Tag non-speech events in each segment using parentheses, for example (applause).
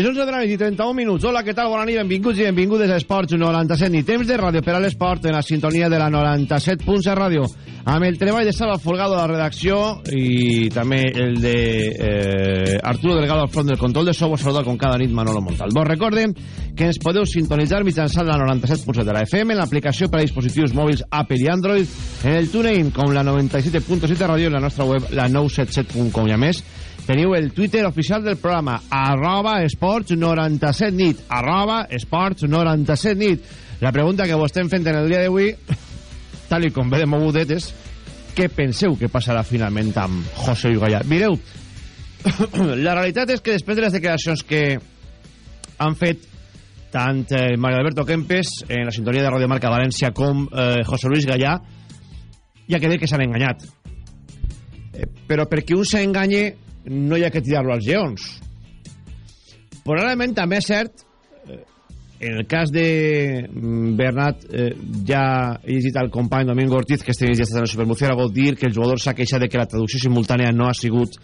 Les 11 de la nit i 31 minuts. Hola, què tal? Bona nit, benvinguts i benvingudes a Esports 97 i temps de ràdio per a l'esport en la sintonia de la 97 punts de ràdio amb el treball de Salva Folgado a la redacció i també el de eh, Arturo Delgado al front del control de so vos saluda com cada nit Manolo Montal. Vos recordem que ens podeu sintonitzar mitjançant la 97 punts de la FM en l'aplicació per a dispositius mòbils Apple i Android en el TuneIn com la 97.7 ràdio i la nostra web la 977.com i a més teniu el Twitter oficial del programa arroba esports 97 nit arroba esports 97 nit la pregunta que vos estem fent en el dia d'avui (laughs) tal i com ve de mogudet és què penseu que passarà finalment amb José Ugalla mireu (coughs) la realitat és que després de les declaracions que han fet tant eh, Mario Alberto Kempes en la sintonia de Radio Marca València com eh, José Luis Gallà ha que dir que s'han enganyat. Eh, però perquè un s'enganye no hi ha que tirar-lo als lleons. Probablement també és cert, eh, en el cas de mm, Bernat, eh, ja he llegit al company Domingo Ortiz, que este ja està en el Supermurciélago, dir que el jugador s'ha queixat de que la traducció simultània no ha sigut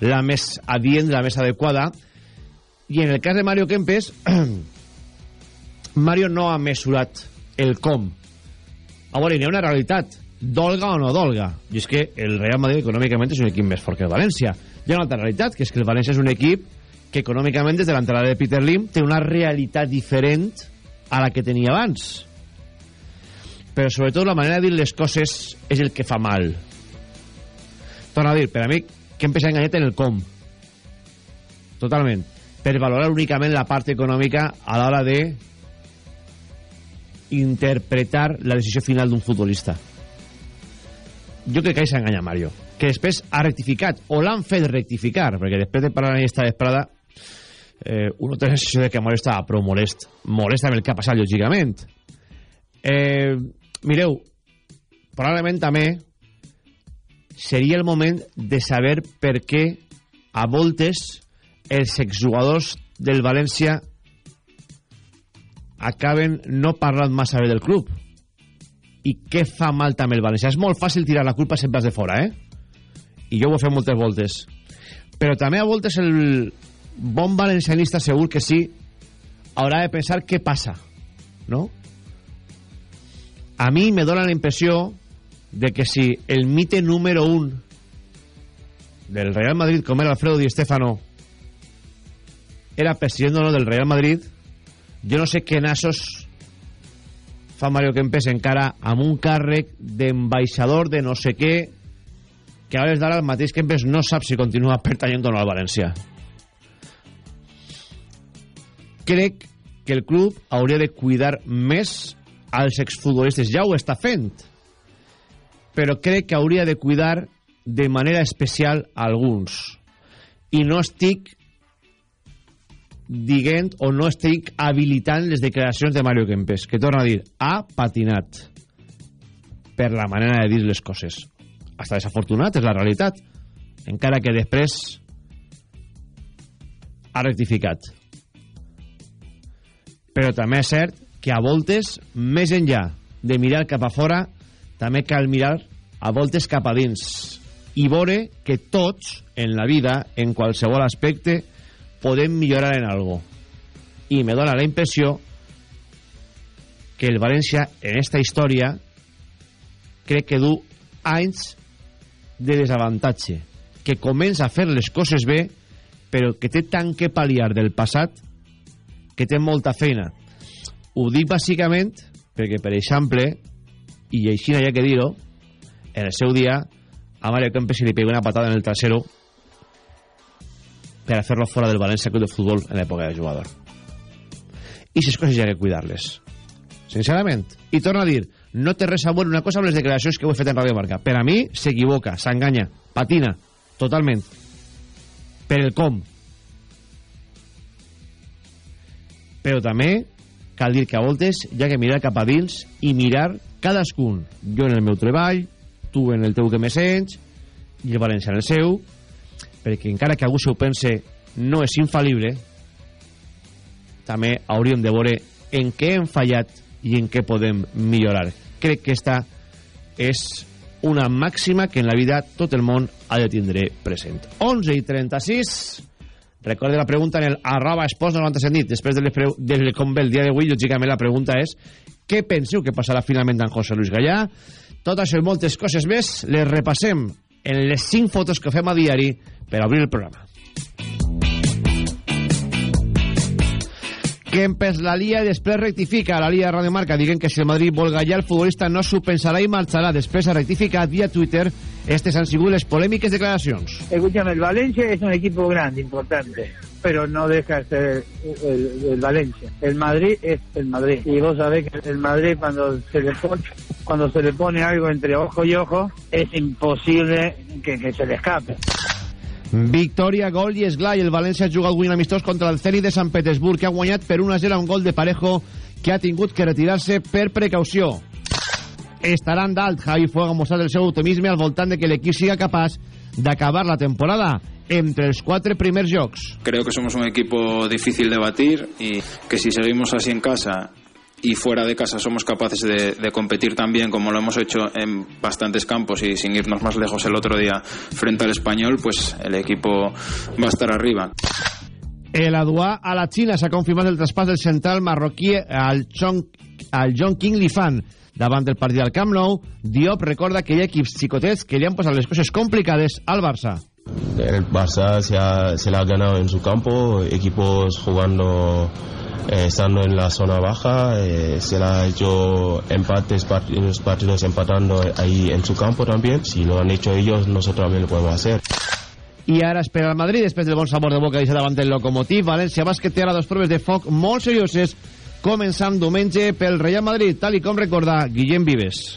la més adient, la més adequada, i en el cas de Mario Kempes, (clears throat) Mario no ha mesurat el com. A veure, hi ha una realitat, dolga o no dolga, i és que el Real Madrid econòmicament és un equip més fort que el València. Hi ha una altra realitat, que és que el València és un equip que econòmicament des de l'entrada de Peter Lim té una realitat diferent a la que tenia abans. Però sobretot la manera de dir les coses és el que fa mal. Torno a dir, per a mi, que hem pensat enganyat en el com. Totalment. Per valorar únicament la part econòmica a l'hora de interpretar la decisió final d'un futbolista. Jo crec que ahí s'ha enganyat Mario que després ha rectificat, o l'han fet rectificar, perquè després de parlar aquesta vesprada, eh, té la sensació de que Mario estava prou molest, molest amb el que ha passat, lògicament. Eh, mireu, probablement també seria el moment de saber per què a voltes els exjugadors del València acaben no parlant massa bé del club i què fa mal també el València és molt fàcil tirar la culpa sempre de fora eh? I jo ho he fet moltes voltes però també a voltes el bon valencianista segur que sí haurà de pensar què passa no? a mi me dóna la impressió de que si el mite número un del Real Madrid com era Alfredo Di Stéfano era president del Real Madrid jo no sé què nassos fa Mario Kempes encara amb un càrrec d'embaixador de no sé què que a hores d'ara el mateix Kempes no sap si continua pertanyent o no al València. Crec que el club hauria de cuidar més als exfutbolistes. Ja ho està fent. Però crec que hauria de cuidar de manera especial alguns. I no estic dient o no estic habilitant les declaracions de Mario Kempes, que torna a dir, ha patinat per la manera de dir les coses està desafortunat, és la realitat. Encara que després ha rectificat. Però també és cert que a voltes més enllà de mirar cap a fora també cal mirar a voltes cap a dins i veure que tots en la vida, en qualsevol aspecte podem millorar en algo. I me dóna la impressió que el València en esta història crec que du anys de desavantatge que comença a fer les coses bé però que té tant que pal·liar del passat que té molta feina. Ho dic bàsicament perquè per exemple i així no hi ha que dir-ho en el seu dia a Mario Kempes se li pegó una patada en el trasero per a fer-lo fora del València Club de Futbol en l'època de jugador. I aquestes coses hi ha que cuidar-les. Sincerament. I torno a dir no té res a veure una cosa amb les declaracions que ho he fet en Radio Marca. Per a mi s'equivoca, s'enganya, patina, totalment. Per el com. Però també cal dir que a voltes ha que mirar cap a dins i mirar cadascun. Jo en el meu treball, tu en el teu que me sents, i el València en el seu, perquè encara que algú se ho pense no és infal·lible, també hauríem de veure en què hem fallat i en què podem millorar. Crec que esta és una màxima que en la vida tot el món ha de tindre present. 11 i 36, Recorde la pregunta en el arroba esports 97 nit. Després del, del com el dia d'avui, lògicament la pregunta és què penseu que passarà finalment amb José Luis Gallà? Tot això i moltes coses més les repassem en les 5 fotos que fem a diari per obrir el programa. Kempes la lia i després rectifica la lia Radio Marca dient que si el Madrid vol gallar el futbolista no s'ho pensarà i marxarà després a rectificar via Twitter estes han sigut les polèmiques declaracions Escúchame, el Valencia es un equipo grande, importante pero no deja de ser el, Valencia. El Madrid es el Madrid. Y vos sabés que el Madrid cuando se le pone, cuando se le pone algo entre ojo y ojo, es imposible que, que se le escape. Victòria, gol i esglà i el València ha jugat avui en amistós contra el Zenit de Sant Petersburg que ha guanyat per 1-0 un gol de Parejo que ha tingut que retirar-se per precaució. Estaran dalt Javi Fuego ha mostrat el seu optimisme al voltant de que l'equip siga capaç d'acabar la temporada entre els quatre primers jocs. Creo que somos un equipo difícil de batir y que si seguimos así en casa y fuera de casa somos capaces de, de, competir también como lo hemos hecho en bastantes campos y sin irnos más lejos el otro día frente al español, pues el equipo va a estar arriba. El Aduà a la Xina s'ha confirmat el traspàs del central marroquí al, Chong, al John King Lifan davant del partit al Camp Nou. Diop recorda que hi ha equips xicotets que li han posat les coses complicades al Barça. El Barça se, ha, se la ha ganado en su campo, equipos jugando eh, estando en la zona baja, eh, se la ha hecho empates, partidos, partidos empatando ahí en su campo también. Si lo han hecho ellos, nosotros también lo podemos hacer. I ara espera el Madrid, després del bon sabor de boca deixat davant del Locomotiv. València Bàsquet té ara dos proves de foc molt serioses, començant diumenge pel Real Madrid, tal i com recorda Guillem Vives.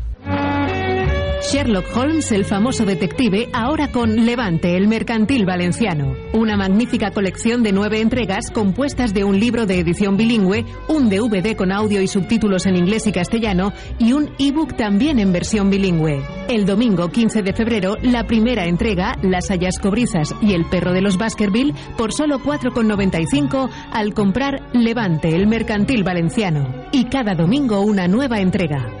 Sherlock Holmes, el famoso detective, ahora con Levante, el mercantil valenciano. Una magnífica colección de nueve entregas compuestas de un libro de edición bilingüe, un DVD con audio y subtítulos en inglés y castellano y un ebook también en versión bilingüe. El domingo 15 de febrero, la primera entrega, Las hayas cobrizas y El perro de los Baskerville, por solo 4,95 al comprar Levante, el mercantil valenciano. Y cada domingo una nueva entrega.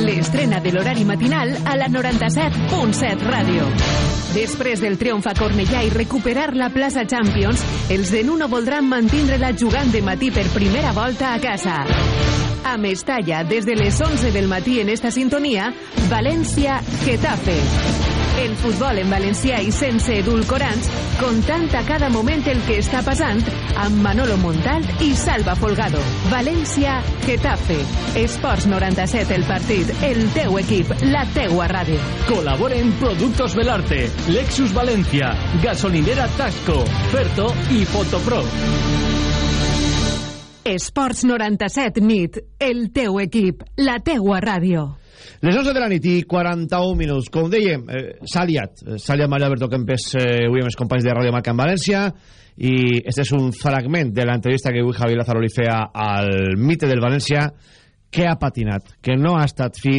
L'estrena de l'horari matinal a la 97.7 Ràdio. Després del triomf a Cornellà i recuperar la plaça Champions, els de Nuno voldran mantindre-la jugant de matí per primera volta a casa. A Mestalla, des de les 11 del matí en esta sintonia, València-Getafe. El futbol en valencià i sense edulcorants, contant a cada moment el que està passant amb Manolo Montalt i Salva Folgado. València-Getafe. Esports 97 el partit, el teu equip, la teua ràdio. Colaboren Productos Belarte, Lexus Valencia, Gasolinera Tasco, Ferto i Fotopro. Esports 97 nit, el teu equip, la teua ràdio. Les 11 de la nit i 41 minuts. Com dèiem, eh, s'ha liat. Eh, s'ha liat Mario Alberto Kempes eh, avui amb els companys de Ràdio Marca en València i este és un fragment de l'entrevista que avui Javier Lázaro li feia al mite del València que ha patinat, que no ha estat fi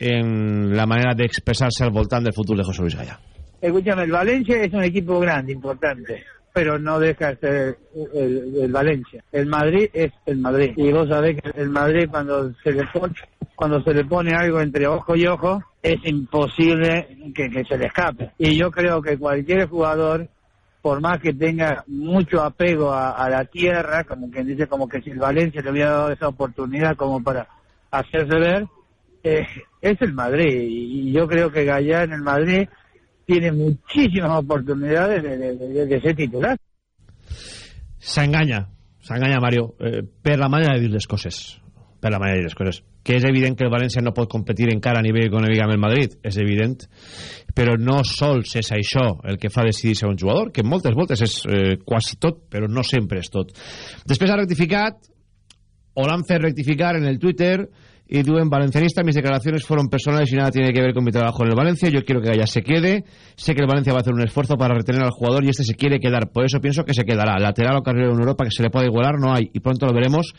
en la manera de expresarse al voltant del futuro de José Luis Gaya. Escúchame, el Valencia es un equipo grande, importante, pero no deja de ser el, Valencia. El Madrid es el Madrid. Y vos sabés que el Madrid cuando se le pone, cuando se le pone algo entre ojo y ojo, es imposible que, se le escape. Y yo creo que cualquier jugador, por más que tenga mucho apego a, a la tierra, como quien dice, como que si el Valencia le hubiera dado esa oportunidad como para hacerse ver, eh, es el Madrid. Y yo creo que Gallá en el Madrid tiene muchísimas oportunidades de, de, de, ser titular. S'enganya, s'enganya Mario, eh, per la manera de dir les coses. Per la manera de dir les coses. Que és evident que el València no pot competir encara a nivell econòmic amb el Madrid, és evident, però no sols és això el que fa decidir ser un jugador, que moltes voltes és eh, quasi tot, però no sempre és tot. Després ha rectificat, o l'han fet rectificar en el Twitter, y Duen Valencianista, mis declaraciones fueron personales y nada tiene que ver con mi trabajo en el Valencia. Yo quiero que Gaya se quede. Sé que el Valencia va a hacer un esfuerzo para retener al jugador y este se quiere quedar. Por eso pienso que se quedará. Lateral o carrera en Europa que se le pueda igualar no hay y pronto lo veremos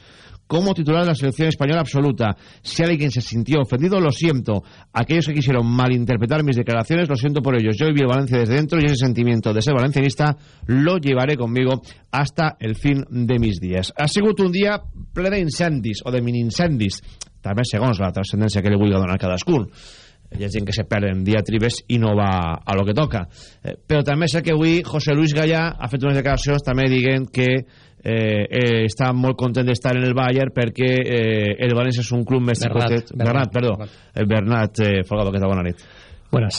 como titular de la selección española absoluta. Si alguien se sintió ofendido, lo siento. Aquellos que quisieron malinterpretar mis declaraciones, lo siento por ellos. Yo viví Valencia desde dentro y ese sentimiento de ser valencianista lo llevaré conmigo hasta el fin de mis días. Ha un dia ple d'incendis o de mini-incendis també segons la transcendència que li vulgui donar cadascun. Hi ha gent que se perd en diatribes i no va a lo que toca. Eh, però també sé que avui José Luis Gallà ha fet unes declaracions també dient que eh, eh, està molt content d'estar en el Bayern perquè eh, el València és un club més Bernat, xicotet Bernat, Bernat, perdó. Bernat. eh, Bernat eh, Folgado, que tal, bona nit. Buenas.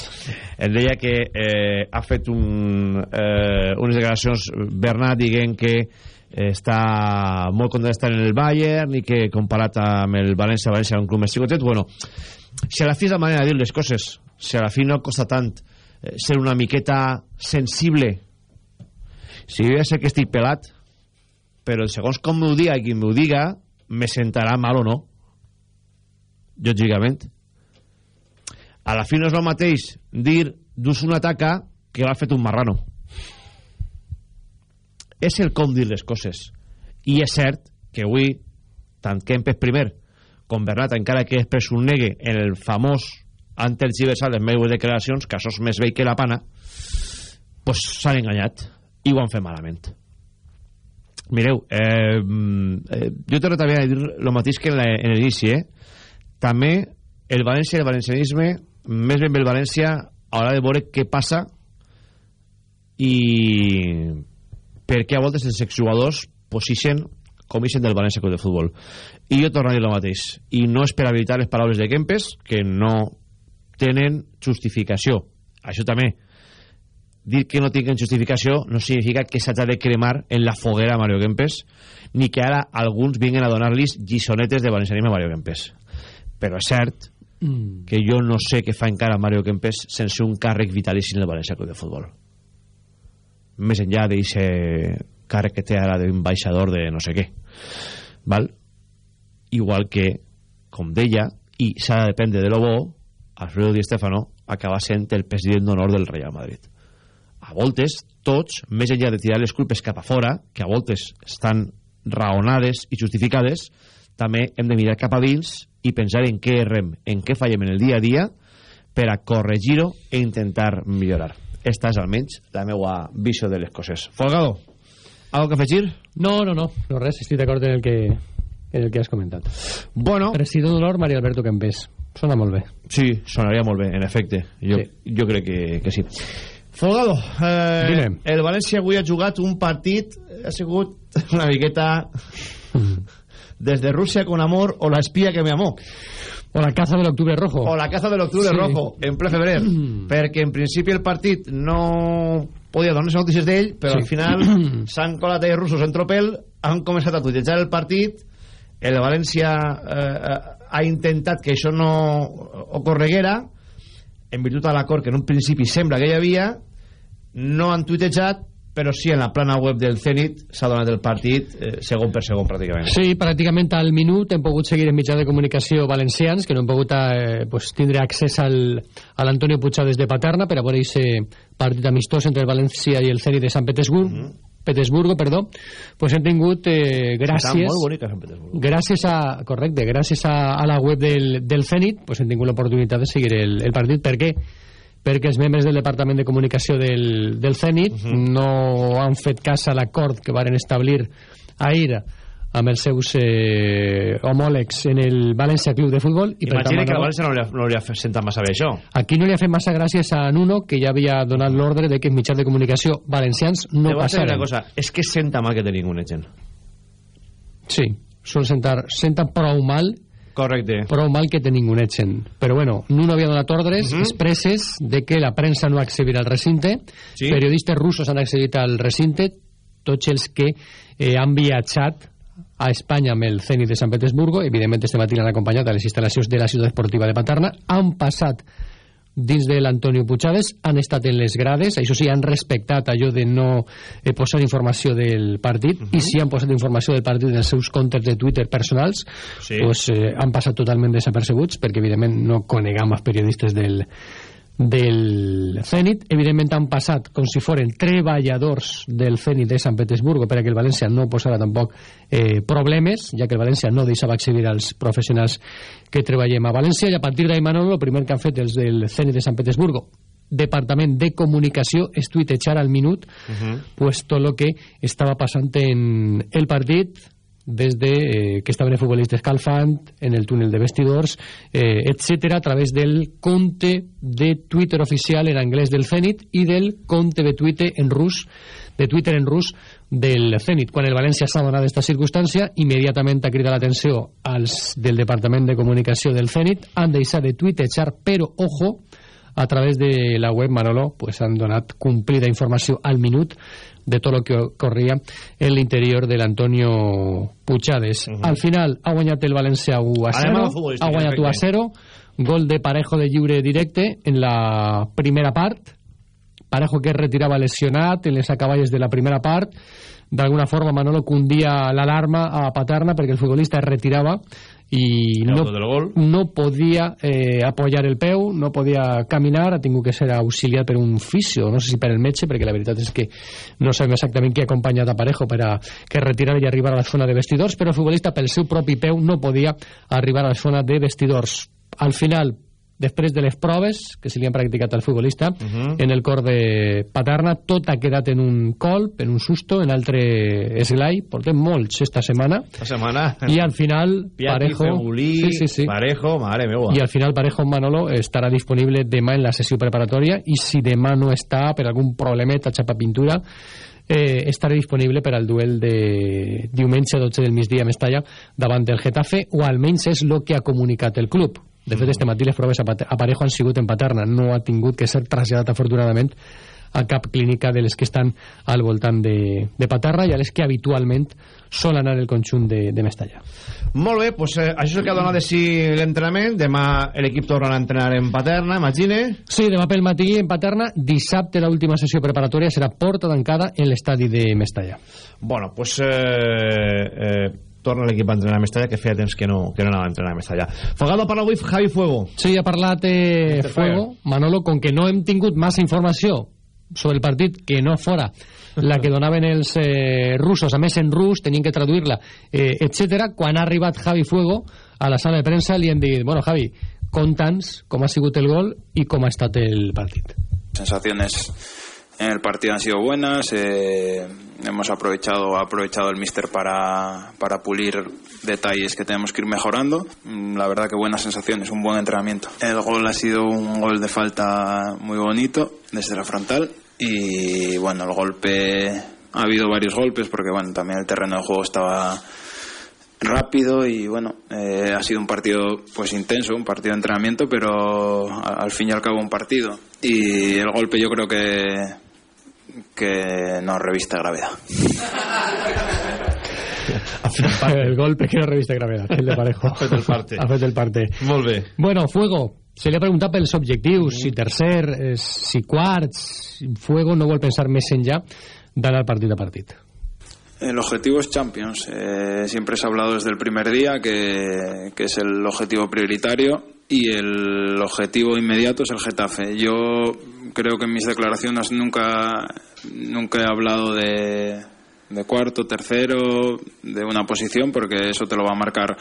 em deia que eh, ha fet un, eh, unes declaracions Bernat dient que eh, està molt content d'estar en el Bayern i que comparat amb el València València un club més xicotet bueno, si a la fi és la manera de dir les coses si a la fi no costa tant eh, ser una miqueta sensible. Si jo ja sé que estic pelat però segons com m'ho diga i qui m'ho diga me sentarà mal o no lògicament. A la fi no és el mateix dir dus una taca que l'ha fet un marrano és el com dir les coses. I és cert que avui tant Kempes primer. Com Bernat encara que després ho negue en el famós antergiversal les meves declaracions que això és més vell que la pana pues s'han enganyat i ho han fet malament. Mireu eh, eh, jo torno també a dir el mateix que en l'inici eh? també el València i el valencianisme més ben bé el València haurà de veure què passa i per què a voltes els exjugadors pues, ixen com ixen del València Club de Futbol. I jo torno a dir el mateix. I no és per habilitar les paraules de Kempes que no tenen justificació. Això també. Dir que no tinguen justificació no significa que s'hagi de cremar en la foguera a Mario Kempes ni que ara alguns vinguen a donar-los lliçonetes de valencianisme a Mario Kempes. Però és cert que jo no sé què fa encara Mario Kempes sense un càrrec vitalici en el València Club de Futbol més enllà d'aquest càrrec que té ara d'ambaixador de no sé què val? igual que com deia i s'ha de dependre de lo bo Alfredo Di Stefano acaba sent el president d'honor del Real Madrid a voltes tots, més enllà de tirar les culpes cap a fora que a voltes estan raonades i justificades també hem de mirar cap a dins i pensar en què errem, en què fallem en el dia a dia per a corregir-ho e intentar millorar esta és almenys la meva visió de les coses Folgado, algo que afegir? No, no, no, no res, estic d'acord en el que en el que has comentat. Bueno, President d'honor, Maria Alberto Kempes. Sona molt bé. sí, sonaria molt bé, en efecte jo, Sí. jo crec que, que sí Folgado, eh, Dime. el València avui ha jugat un partit ha sigut una miqueta des de Rússia con amor o la espía que me amó O la caza del octubre rojo. o la caza del octubre Sí. rojo en ple febrer perquè en principi el partit no podia donar-se notícies d'ell però Sí. al final (clears throat) s'han colat els russos en tropel han començat a tuitejar el partit el València eh, ha intentat que això no ocorreguera en virtut de l'acord que en un principi sembla que hi havia no han tuitejat però sí en la plana web del Zenit s'ha donat el partit eh, segon per segon pràcticament. Sí, pràcticament al minut hem pogut seguir en mitjà de comunicació valencians que no hem pogut eh, pues, tindre accés al, a l'Antonio Puigades de Paterna per a veure aquest partit amistós entre el València i el Zenit de Sant Petersburg, mm -hmm. Petersburgo, perdó, pues hem tingut eh, gràcies... Molt bonica Sant Petersburg. Gràcies a, correcte, gràcies a, a la web del, del Zenit, pues hem tingut l'oportunitat de seguir el, el partit. Per què? Perquè els membres del Departament de Comunicació del, del CENIT uh -huh. no han fet cas a l'acord que varen establir ahir amb els seus eh, homòlegs en el València Club de Futbol i Imagina que a València no li, ha, no li ha sentat massa bé això. Aquí no li ha fet massa gràcies a Nuno que ja havia donat l'ordre de que els mitjans de comunicació valencians no passaren una cosa, és que senta mal que té ningú gent sí, sol sentar senta prou mal Correcte. Prou mal que te ningunechen. Però bueno, Nuno havia donat ordres uh -huh. expresses de que la premsa no accedirà al recinte, sí. periodistes russos han accedit al recinte, tots els que eh, han viatjat a Espanya amb el Zenit de Sant Petersburgo, evidentment este matí l'han acompanyat a les instal·lacions de la ciutat esportiva de Paterna, han passat dins de l'Antonio Puigades han estat en les grades, això sí, han respectat allò de no eh, posar informació del partit, uh -huh. i si han posat informació del partit en els seus comptes de Twitter personals, sí. pues, eh, han passat totalment desapercebuts, perquè evidentment no conegam els periodistes del, del Zenit. Evidentment han passat com si foren treballadors del Zenit de Sant Petersburgo perquè el València no posara tampoc eh, problemes, ja que el València no deixava accedir als professionals que treballem a València i a partir d'ahir Manolo, el primer que han fet els del Zenit de Sant Petersburgo Departament de Comunicació és tuitejar al minut uh -huh. pues, tot el que estava passant en el partit des de eh, que estaven els futbolistes calfant en el túnel de vestidors, eh, etc a través del compte de Twitter oficial en anglès del Zenit i del compte de Twitter en rus de Twitter en rus del Zenit. Quan el València s'ha donat aquesta circumstància, immediatament ha cridat l'atenció als del Departament de Comunicació del Zenit, han deixat de tuitejar, però, ojo, a través de la web Manolo pues, han donat complida informació al minut de tot el que corria en l'interior de l'Antonio Puigades. Uh -huh. Al final ha guanyat el València 1 a 0, ha guanyat 1 a 0, gol de Parejo de lliure directe en la primera part, Parejo que es retirava lesionat en les acaballes de la primera part, d'alguna forma Manolo cundia l'alarma a Paterna perquè el futbolista es retirava i no, no podia eh, apoyar el peu, no podia caminar, ha tingut que ser auxiliat per un fisio, no sé si per el metge, perquè la veritat és que no sabem exactament qui ha acompanyat a Parejo per a que retirar i arribar a la zona de vestidors, però el futbolista pel seu propi peu no podia arribar a la zona de vestidors. Al final, després de les proves que se li han practicat al futbolista uh -huh. en el cor de Paterna tot ha quedat en un colp, en un susto en altre esglai, portem molts esta setmana. Setmana. I al final Piatti, Parejo Fegulí, sí, sí, sí. Parejo, mare meua i al final Parejo Manolo estarà disponible demà en la sessió preparatòria i si demà no està per algun problemeta xapa pintura eh, estarà disponible per al duel de diumenge 12 del migdia a Mestalla davant del Getafe o almenys és el que ha comunicat el club de fet, este matí les proves a Parejo han sigut en Paterna. No ha tingut que ser traslladat, afortunadament, a cap clínica de les que estan al voltant de, de Paterra i a les que habitualment sol anar el conjunt de, de Mestalla. Molt bé, doncs eh, això és el que ha donat de si l'entrenament. Demà l'equip torna a entrenar en Paterna, imagine. Sí, demà pel matí en Paterna. Dissabte l'última sessió preparatòria serà porta tancada en l'estadi de Mestalla. Bueno, doncs... Eh, eh, torna l'equip a entrenar a Mestalla que feia temps que no, que no anava a entrenar a Mestalla Fogado parla avui Javi Fuego sí, ha parlat eh, Fuego Manolo, com que no hem tingut massa informació sobre el partit que no fora la que donaven els eh, russos, a més en rus, tenien que traduir-la, eh, etc. Quan ha arribat Javi Fuego a la sala de premsa li han dit, bueno Javi, conta'ns com ha sigut el gol i com ha estat el partit. Sensaciones en el partido han sido buenas. Eh, hemos aprovechado, aprovechado el míster para, para pulir detalles que tenemos que ir mejorando. Mm, la verdad que buenas sensaciones, un buen entrenamiento. El gol ha sido un gol de falta muy bonito desde la frontal y bueno, el golpe ha habido varios golpes porque bueno, también el terreno de juego estaba rápido y bueno, eh, ha sido un partido pues intenso, un partido de entrenamiento, pero al fin y al cabo un partido. Y el golpe yo creo que que no revista gravedad. (laughs) el golpe que no revista gravedad, el de Parejo. Ha fet el parte. (laughs) Ha fet el parte. Molt bé. Bueno, Fuego, se li ha preguntat pels objectius, mm. si tercer, si quarts, Fuego no vol pensar més enllà d'anar partit a partit. El objetivo es Champions. Eh, siempre se ha hablado desde el primer día que, que, es el objetivo prioritario y el objetivo inmediato es el Getafe. Yo creo que en mis declaraciones nunca, nunca he hablado de, de cuarto, tercero, de una posición, porque eso te lo va a marcar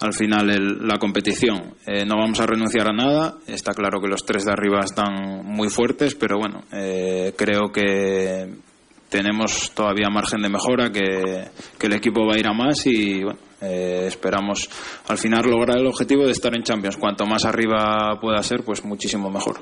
al final el, la competición. Eh, no vamos a renunciar a nada. Está claro que los tres de arriba están muy fuertes, pero bueno, eh, creo que tenemos todavía margen de mejora, que, que el equipo va a ir a más y bueno, eh, esperamos al final lograr el objetivo de estar en Champions. Cuanto más arriba pueda ser, pues muchísimo mejor.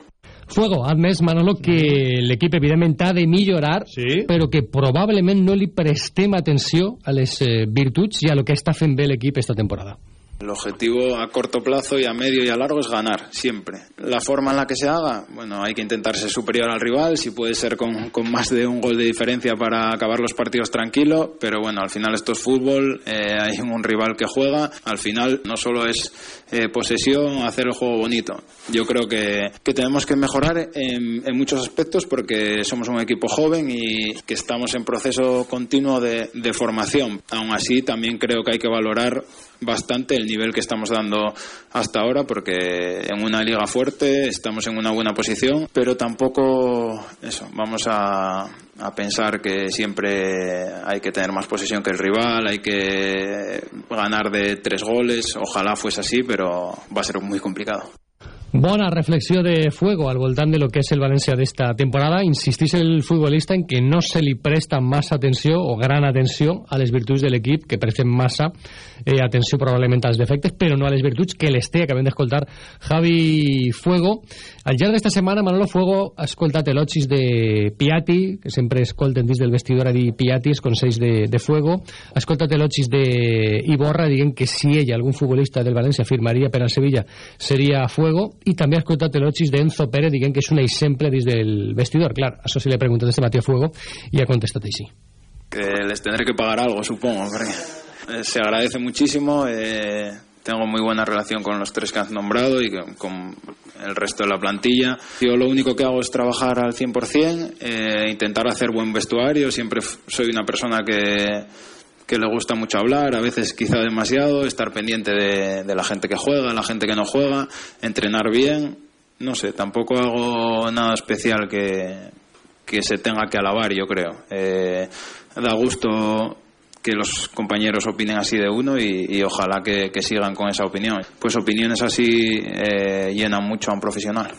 Fuego, ha admès Manolo que l'equip evidentment ha de millorar sí. però que probablement no li prestem atenció a les eh, virtuts i a lo que està fent bé l'equip esta temporada. El objetivo a corto plazo y a medio y a largo es ganar, siempre. La forma en la que se haga, bueno, hay que intentar ser superior al rival, si puede ser con, con más de un gol de diferencia para acabar los partidos tranquilo, pero bueno, al final esto es fútbol, eh, hay un rival que juega, al final no solo es eh, posesión, hacer el juego bonito. Yo creo que, que tenemos que mejorar en, muchos aspectos porque somos un equipo joven y que estamos en proceso continuo de, de formación. Aún así, también creo que hay que valorar bastante el nivel que estamos dando hasta ahora porque en una liga fuerte estamos en una buena posición pero tampoco eso vamos a, a pensar que siempre hay que tener más posesión que el rival hay que ganar de tres goles ojalá fuese así pero va a ser muy complicado Bona reflexió de Fuego al voltant de lo que és el València d'esta temporada. Insistís el futbolista en que no se li presta massa atenció o gran atenció a les virtuts de l'equip, que presten massa eh, atenció probablement als defectes, però no a les virtuts que les té. Acabem d'escoltar Javi Fuego. Al llarg d'esta setmana, Manolo Fuego ha escoltat elogis de Piatti, que sempre escolten dins del vestidor a dir Piatti, els consells de, de Fuego. Ha escoltat elogis de Iborra, dient que si ell, algun futbolista del València, firmaria per al Sevilla, seria Fuego i també ha escoltat elogis d'Enzo Pérez dient que és un exemple dins del vestidor. Clar, això se li ha preguntat este matí a Fuego i ha contestat així. Que les tendré que pagar algo, supongo, porque se agradece muchísimo. Eh, tengo muy buena relación con los tres que has nombrado y con el resto de la plantilla. Yo lo único que hago es trabajar al 100%, eh, intentar hacer buen vestuario. Siempre soy una persona que que le gusta mucho hablar, a veces quizá demasiado, estar pendiente de, de, la gente que juega, la gente que no juega, entrenar bien, no sé, tampoco hago nada especial que, que se tenga que alabar, yo creo. Eh, da gusto que los compañeros opinen así de uno y, y ojalá que, que, sigan con esa opinión. Pues opiniones así eh, llenan mucho a un profesional.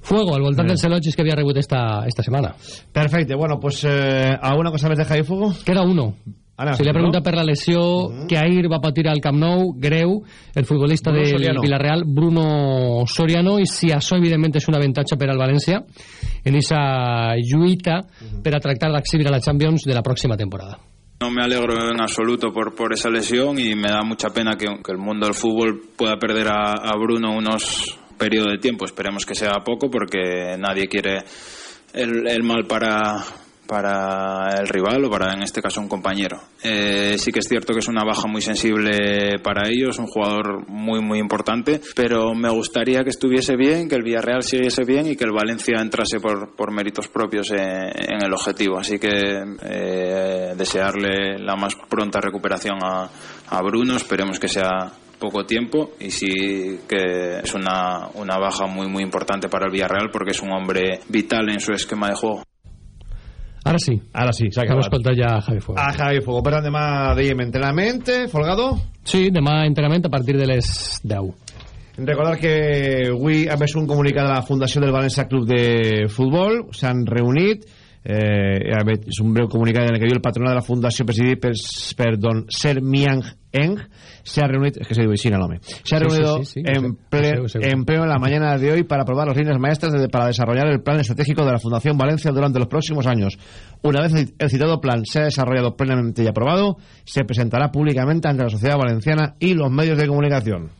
Fuego, al voltant dels elogis que havia rebut esta, esta setmana. Perfecte, bueno, pues eh, ¿alguna cosa més de Javi Fuego? Queda uno. Ana, Se li ha preguntat no? per la lesió uh -huh. que ahir va patir al Camp Nou, greu, el futbolista Bruno del Soriano. Villarreal, Bruno Soriano, i si això evidentment és un avantatge per al València en esa lluita per a tractar d'acceder a la Champions de la pròxima temporada. No me alegro en absoluto por, por esa lesión y me da mucha pena que, que el mundo del fútbol pueda perder a, a Bruno unos periodos de tiempo. Esperemos que sea poco porque nadie quiere el, el mal para, para el rival o para en este caso un compañero. Eh, sí que es cierto que es una baja muy sensible para ellos, un jugador muy muy importante, pero me gustaría que estuviese bien, que el Villarreal siguiese bien y que el Valencia entrase por, por méritos propios en, en, el objetivo. Así que eh, desearle la más pronta recuperación a, a Bruno, esperemos que sea poco tiempo y sí que es una, una baja muy muy importante para el Villarreal porque es un hombre vital en su esquema de juego. Ara sí. Ara sí, s'ha acabat. escoltat ja a Javi Fuego. A Javi Fuego. Per tant, demà dèiem entrenament, eh, Folgado. Sí, demà entrenament a partir de les 10. Recordar que avui ha més un comunicat de la Fundació del València Club de Futbol. S'han reunit. Eh, és un breu comunicat en el que diu el patronat de la Fundació presidit per, per don Ser Miang Eng se ha reunido, es que se se ha Sí, sí, reunido sí, sí, en, pleno en la mañana de hoy para aprobar las líneas maestras de- para desarrollar el plan estratégico de la Fundación Valencia durante los próximos años. Una vez el- el citado plan sea desarrollado plenamente y aprobado, se presentará públicamente ante la sociedad valenciana y los medios de comunicación.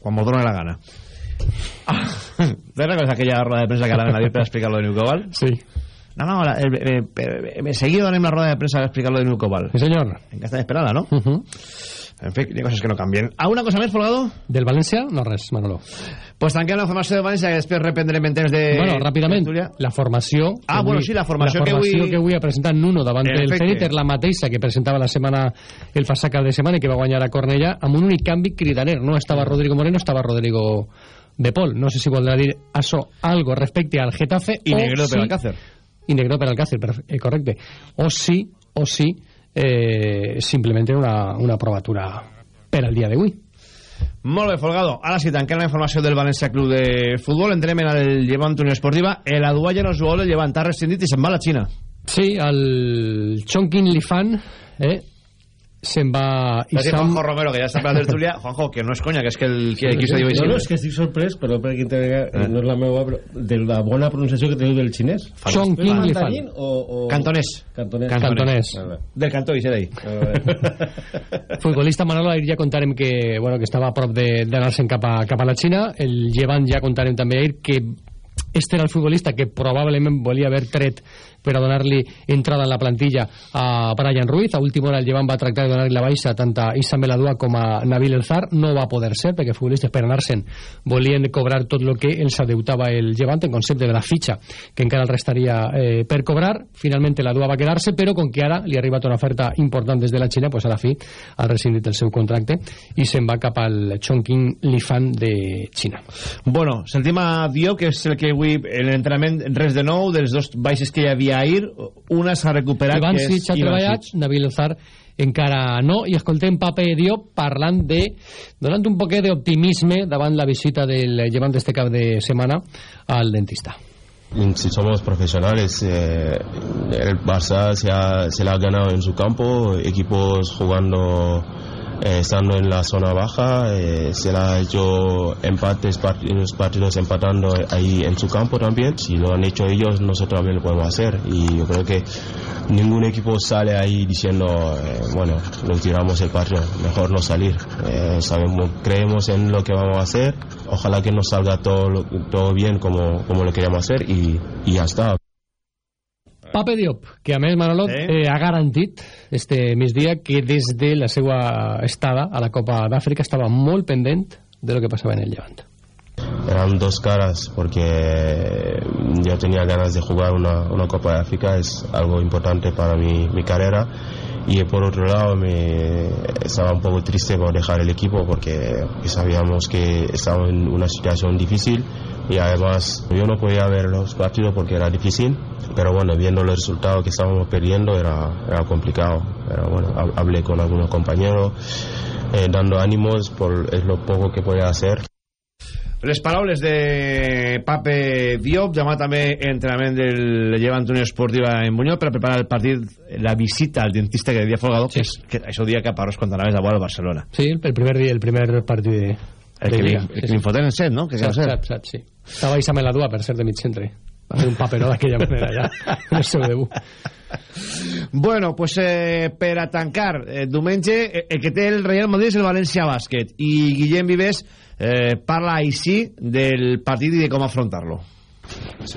Cuando done la gana. Ah, ¿Te recuerdas aquella rueda de prensa que hará Nadie para explicar lo de Nucobal? Sí. No, no, la, el, eh, eh, eh, seguido harem la rueda de prensa para explicar lo de Nucobal. Sí, senyor. En que está esperada, ¿no? Uh -huh. En fin, hay cosas que no cambien. ¿Alguna cosa más, Folgado? Del València, no res, Manolo. Pues tanquem la formació de València que després reprendrem en temps de... Bueno, ràpidament, la formació... Ah, bueno, avui- sí, la formació, la formació que avui... que avui ha presentat Nuno davant del efecte. Zenit és la mateixa que presentava la setmana el passat cap de setmana i que va guanyar a Cornellà amb un únic canvi cridaner no estava Rodrigo Moreno, estava Rodrigo de Pol no sé si voldrà dir això algo respecte al Getafe I o Negredo si- Alcácer. I Negredo per Alcácer, eh, correcte o sí, o sí eh, simplement una, una provatura per al dia d'avui Molt bé, Folgado. Ara sí, tanquem la informació del València Club de Futbol. Entrem en el Llevant Unió Esportiva. El Aduaya no es jugador del Llevant. Ha rescindit i se'n va a la Xina. Sí, el Chongqing Lifan eh, se'n va... Dir Issam- Juanjo Romero, que ja està per la tertúlia. (laughs) Juanjo, que no és conya, que és que el que aquí se diu així. No, no, és que estic sorprès, però per aquí eh. no és la meva, però de la bona pronunciació que teniu del xinès. Chongqing És Lifan. mandarín o, o... Cantonès. Cantonès. Cantonès. Vale. Del cantó, i d'ahí. (laughs) Futbolista Manolo, ahir ja contarem que, bueno, que estava a prop de- d'anar-se'n cap, a, cap a la Xina. El Llevant ja contarem també ahir que este era el futbolista que probablement volia haver tret per a donar-li entrada en la plantilla a Brian Ruiz. A última hora el Llevant va tractar de donar-li la baixa tant a Issa Meladua com a Nabil Elzar. No va poder ser perquè futbolistes per anar-se'n volien cobrar tot el que els adeutava el Llevant en concepte de la fitxa que encara el restaria eh, per cobrar. Finalment la Dua va quedar-se, però com que ara li ha arribat una oferta important des de la Xina, pues a la fi ha rescindit el seu contracte i se'n va cap al Chongqing Lifan de Xina. Bueno, sentim a Diop, que és el que avui en l'entrenament res de nou, dels dos baixes que hi havia ahir, una s'ha recuperat, Ivan que Sitch ha treballat, Nabil Elzar encara no, i escoltem Pape Diop parlant de, donant un poquet d'optimisme davant la visita del llevant este cap de setmana al dentista. Si somos profesionales, eh, el Barça se, ha, se la ha ganado en su campo, equipos jugando, eh, estando en la zona baja, eh, se la ha hecho empates, partidos, partidos empatando ahí en su campo también. Si lo han hecho ellos, nosotros también lo podemos hacer. Y yo creo que ningún equipo sale ahí diciendo, eh, bueno, nos tiramos el partido, mejor no salir. Eh, sabemos, creemos en lo que vamos a hacer, ojalá que nos salga todo, todo bien como, como lo queríamos hacer y, y ya está. Pape Diop, que a més Manolo Sí. eh, ha garantit este migdia que des de la seva estada a la Copa d'Àfrica estava molt pendent de lo que passava en el llevant. Eran dos caras porque yo tenía ganas de jugar una, una Copa de África, es algo importante para mi, mi carrera. Y por otro lado, me estaba un poco triste por dejar el equipo porque sabíamos que estaba en una situación difícil y además yo no podía ver los partidos porque era difícil, pero bueno, viendo los resultados que estábamos perdiendo era, era complicado. Pero bueno, hab- hablé con algunos compañeros eh, dando ánimos por es lo poco que podía hacer. Les paraules de Pape Diop, demà també entrenament del Llevant Unió Esportiva en Bunyol per preparar el partit, la visita al dentista que dia Folgado, sí. que, és, que això dia Caparrós quan anaves a veure al Barcelona. Sí, el primer dia, el primer partit de, El de que, Lliga. li, el que li foten en set, no? Que Sap, cal ser. sap, sap, sí. Estava Issa Meladua, per ser de mig centre. Va fer un paperó d'aquella manera ja, (laughs) en el seu debut. Bueno, pues eh, per a tancar, eh, diumenge, eh, el que té el Real Madrid és el València Bàsquet i Guillem Vives eh, parla així del partit i de com afrontar-lo. Les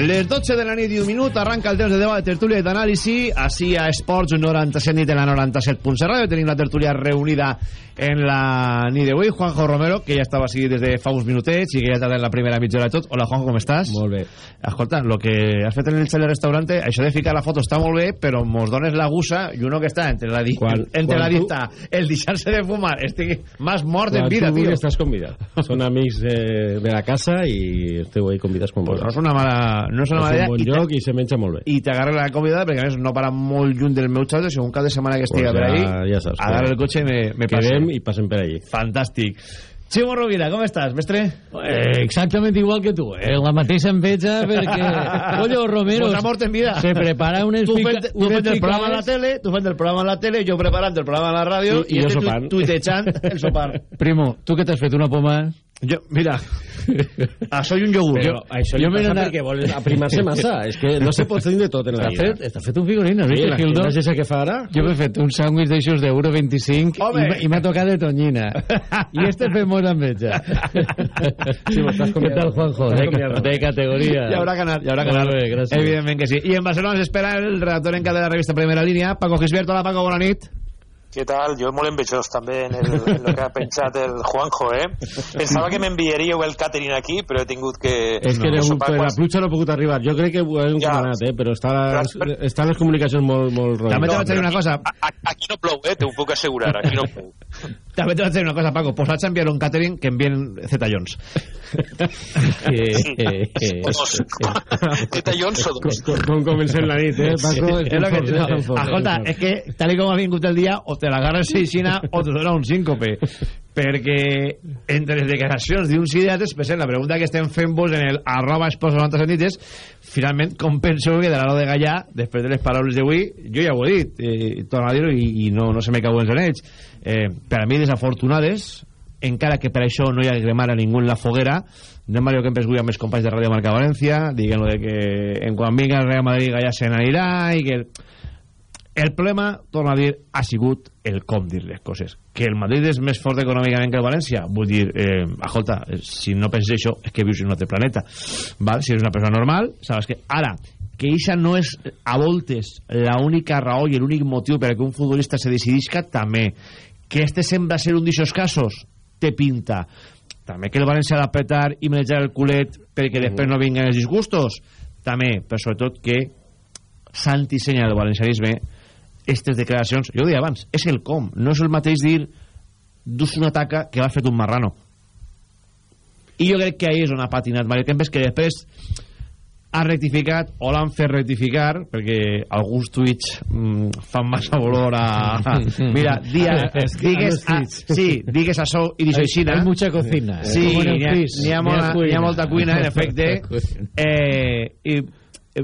Les 12 de la nit i un minut arranca el temps de debat, de tertúlia i d'anàlisi. Així a Esports 97 nit en la 97.7 ràdio tenim la tertúlia reunida en la nit d'avui. Juanjo Romero, que ja estava així des de fa uns minutets i que ja està en la primera mitja hora de tot. Hola Juanjo, com estàs? Molt bé. Escolta, lo que has fet en el xale restaurante això de ficar la foto està molt bé però mos dones la gusa i uno que està entre la, di Quan- entre quan la tu- dicta el deixar-se de fumar estic más mort en Quan vida, tu vulguis tio estàs convidat. Són amics de, de la casa i esteu ahí convidats quan pues no vulgueu és una mala, no és una mala és idea un bon i te- lloc i se menja molt bé i t'agarra la convidada perquè a més no para molt lluny del meu xato si un cap de setmana que estiga Pues per ja- ahí ja saps agarra el cotxe i me, me passe quedem i passem per allí fantàstic Ximo Rovira, com estàs, mestre? Eh, exactamente igual que tú, eh? la mateixa enveja perquè, (laughs) Pollo Romero Pues mort en vida. se prepara unes tu fent, tu fent el programa a la tele, tu fent el programa a la tele, jo preparant el programa a la ràdio I- i jo este tu- sopant. tuitejant el sopar. Primo, tu que t'has fet una poma Jo, mira, (laughs) ah, soy un yogur. però Jo, això li jo passa anat- perquè vols aprimar-se massa és que no se pot tenir de tot en la vida fet, està fet un figurín, Sí, vist la Gildo? gimnàsia que fa ara Jo m'he fet un sàndwich d'aixos d'euro 25 Home. i i m'ha tocat de tonyina. I (laughs) este fem molt enveja. Sí, m'estàs Què convidant. tal, Juanjo? De, de categoria. hi haurà que anar, hi haurà que anar. Molt bé, gràcies. Evidentment que sí. I en Barcelona ens espera el redactor en cap de la revista Primera Línia, Paco Gisbert. Hola, Paco, bona nit. Què tal? Jo molt envejós també en el, en el que ha pensat el Juanjo, eh? Pensava que m'enviaríeu el catering aquí, però he tingut que... és que no, no, sopar per la quasi- pluja no ha pogut arribar jo crec que ho hem Ja. comanat eh? però està les, Però- estan les comunicacions molt, molt També te roïnes. vaig dir una cosa, A- a- Aquí no plou, eh? Te ho puc assegurar, aquí no plou. També te vaig dir una cosa, Paco. Pues vaig enviar un catering que envien zetallons. (laughs) O dos. De tallons o dos. com, com comencem la nit eh, Paco? Sí, és lo que, no, escolta, és que tal com ha vingut el dia o te l'agarres seixina o te dona un síncope perquè entre les declaracions d'uns i d'altres present la pregunta que estem fent vos en el arroba esports 90 sentites finalment com penseu que de l'Aro de Gallà després de les paraules d'avui? Jo ja ho he dit eh, torno a dir-ho i, i no, no se me cauen en ells eh, per a mi desafortunades encara que per això no hi ha que cremar a ningú en la foguera no Mario Kempes avui amb els companys de Ràdio Marca València diguent-lo de que en quan vinga el Real Madrid Gallà se n'anirà i que el problema, torno a dir, ha sigut el com dir les coses. Que el Madrid és més fort econòmicament que el València, vull dir, eh, escolta, eh, si no penses això, és que vius en un altre planeta. Val? Si eres una persona normal, saps que... Ara, que això no és a voltes la única raó i l'únic motiu per que un futbolista se decidisca, també. Que este sembla ser un d'aixòs casos, té pinta. També que el València ha d'apretar i manejar el culet perquè després no vinguen els disgustos, també, però sobretot que Santi senya del valencianisme aquestes declaracions, jo ho deia abans és el com, no és el mateix dir dus una taca que va fet un marrano i jo crec que ahí és on ha patinat Mario Kempes que després ha rectificat o l'han fet rectificar perquè alguns tuits mm, fan massa olor a... (laughs) mira, dia, (laughs) digues, a sí, digues això i dixo aixina Hay mucha cocina. Sí, en el n'hi ha, ha, molta, cuina. n'hi ha molta cuina, en (laughs) efecte. eh, i, eh,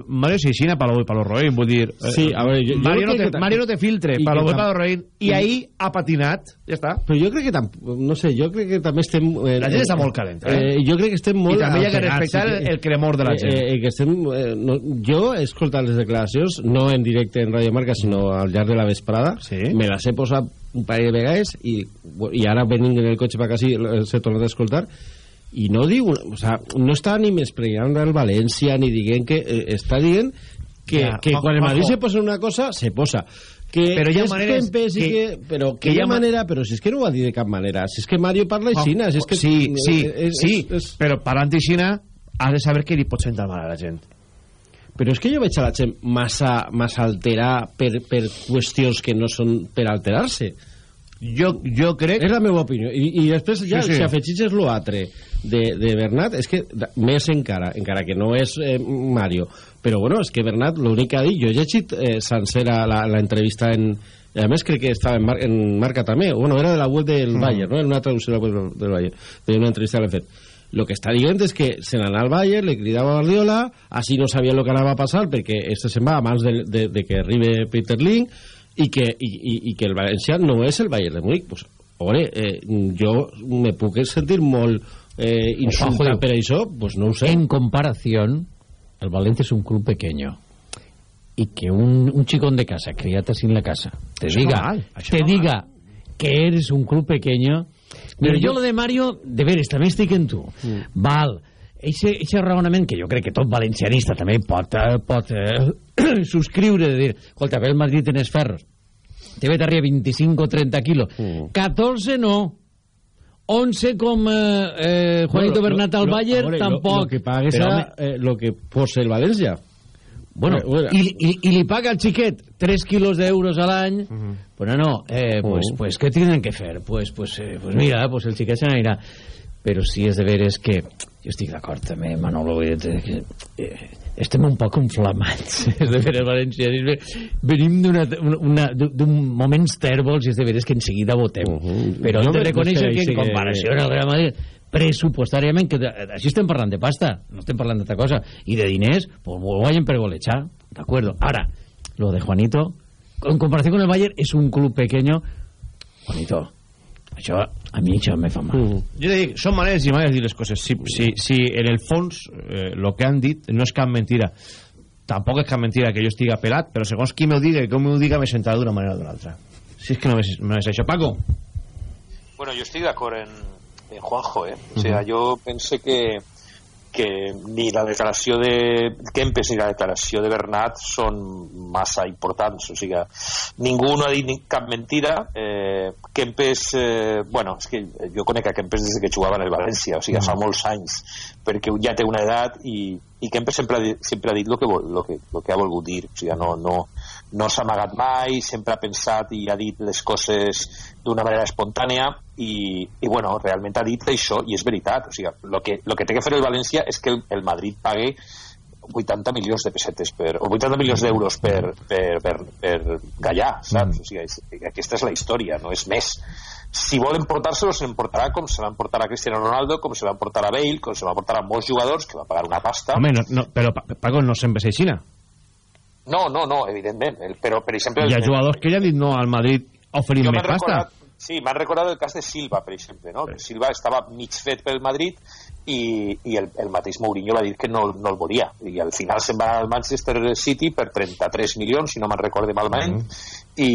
Mario Seixina, Palo Palo Roín, vull dir... eh, Sí, a veure, jo- jo Mario, no crec te, que Mario no te filtre, i Palo que tam- Palo Roín, i i- ahí ha patinat, ja està. però jo crec que tamp... no sé, jo crec que també estem eh, La gent està molt calenta, eh? eh, jo crec que estem molt I també hi ha que respectar sí el, el cremor de la gent. Eh, eh, que estem, eh, no, jo he escoltat les declaracions no en directe en Radio Marca sinó al llarg de la vesprada Sí. me les he posat un parell de vegades i, i ara venint en el cotxe per quasi les he tornat a escoltar i no diu, o sea, no està ni menyspreant el València ni dient que eh, està dient que, Ja, que quan el Madrid se posa una cosa se posa. Que, Però hi ha que és maneres i que- que, però que, que hi ha ha ma- manera però si és que no ho ha dit de cap manera. Si és que Mario parla així Oh, si és que sí, sí, és- és- sí, és- però parlant aixina has de saber que li pots sentar mal a la gent. però és que jo veig a la gent massa, massa alterar per, per qüestions que no són per alterar-se Jo, jo crec... és la meva opinió i, i després ja Sí, sí. si afegitges l'altre de, de Bernat és que més encara encara que no és eh, Mario però bueno, és que Bernat l'únic que ha dit jo he llegit eh, sencera la, la entrevista en, a més crec que estava en, mar, en marca també bueno, era de la web del Mm. Bayern no? en una traducció de la web del, Bayern d'una entrevista que fet lo que està dient és que se n'anà al Bayern, le cridava a Guardiola, així no sabia el que anava a passar perquè este se'n va abans de, de, de que arribi Peter Ling i que, i, i, i que el València no és el Bayern de Múnich. Pues, ore, eh, jo me puc sentir molt eh, insultat Ojo, per això, pues no ho sé. En comparación, el Valencia es un club pequeño. Y que un, un chicón de casa, criado así en la casa, te Això diga, mal, te va diga que eres un club pequeño. Pero yo lo de Mario, de veres, también estoy en tú. Val, eixe, raonament que jo crec que tot valencianista també pot, eh, pot eh, (clears throat) subscriure de dir, escolta, ve el Madrid en els ferros TV t'arriba 25 o 30 quilos Mm. 14 no 11 com eh, eh, Juanito Bueno, Bernat lo- al lo- Bayern a veure, tampoc Lo, lo que Però, serà home, eh, lo que posa el València. Bueno, Eh, bueno. y, y, y le paga al chiquet 3 kilos de euros al año. Bueno, no, eh, pues, Uh. pues, ¿qué tienen que hacer? Pues, pues, eh, pues mira, pues el chiquet se n'anirà. Però si és de veres que... Jo estic d'acord també, Manolo, que eh, estem un poc inflamats, (laughs) és de veres valencianisme. Venim d'un moments tèrbols i és de veres que en seguida votem. Però Jo hem de me- reconèixer no sé, que en sí que- comparació amb el Real Madrid pressupostàriament, que de- així estem parlant de pasta, no estem parlant d'altra cosa, i de diners, pues ho vayan per golechar, ¿de acuerdo? Ahora, lo de Juanito, en comparación con el Bayern, es un club pequeño. Juanito, això, a mi això me fa mal. Jo te dic, són maneres i maneres de dir les coses. Si, si, si en el fons eh, lo que han dit no és cap mentira, tampoc és cap mentira que jo estigui pelat, però segons qui m'ho diga i com m'ho diga, me sentarà d'una manera o d'una altra. Si és que no és, no és això. Paco. Bueno, yo estoy de acuerdo en, en Juanjo, ¿eh? O sea, yo pensé que, que ni la declaració de Kempes ni la declaració de Bernat són massa importants, o sigui, ningú no ha dit cap mentira eh, Kempes, eh, bueno és que jo conec a Kempes des que jugava en el València o sigui, fa molts anys perquè ja té una edat i, i Kempes sempre sempre ha dit el que, vol- lo que, lo que ha volgut dir. O sigui, no, no, no s'ha amagat mai sempre ha pensat i ha dit les coses d'una manera espontània i, i bueno, realment ha dit això i és veritat, o sigui, lo que, lo que té que fer el València és que el, el Madrid pague 80 milions de pessetes per, o 80 milions d'euros per, per, per, per Gallà, saps? O sigui, aquesta és la història, no és més. Si vol emportar-se-lo, se l'emportarà com se va emportar a Cristiano Ronaldo, com se va emportar a Bale, com se va emportar a molts jugadors, que va pagar una pasta. Home, no, no, però Pa- Paco no sempre és així. No, no, no, evidentment. El, però, per exemple... Hi ha el- jugadors que ja han dit no al Madrid oferint més pasta. recordat, sí, m'han recordat el cas de Silva, per exemple, no? Que Silva estava mig fet pel Madrid i, i el, el mateix Mourinho va dir que no, no el volia. I al final se'n va al Manchester City per 33 milions, si no me'n recorde malament. I,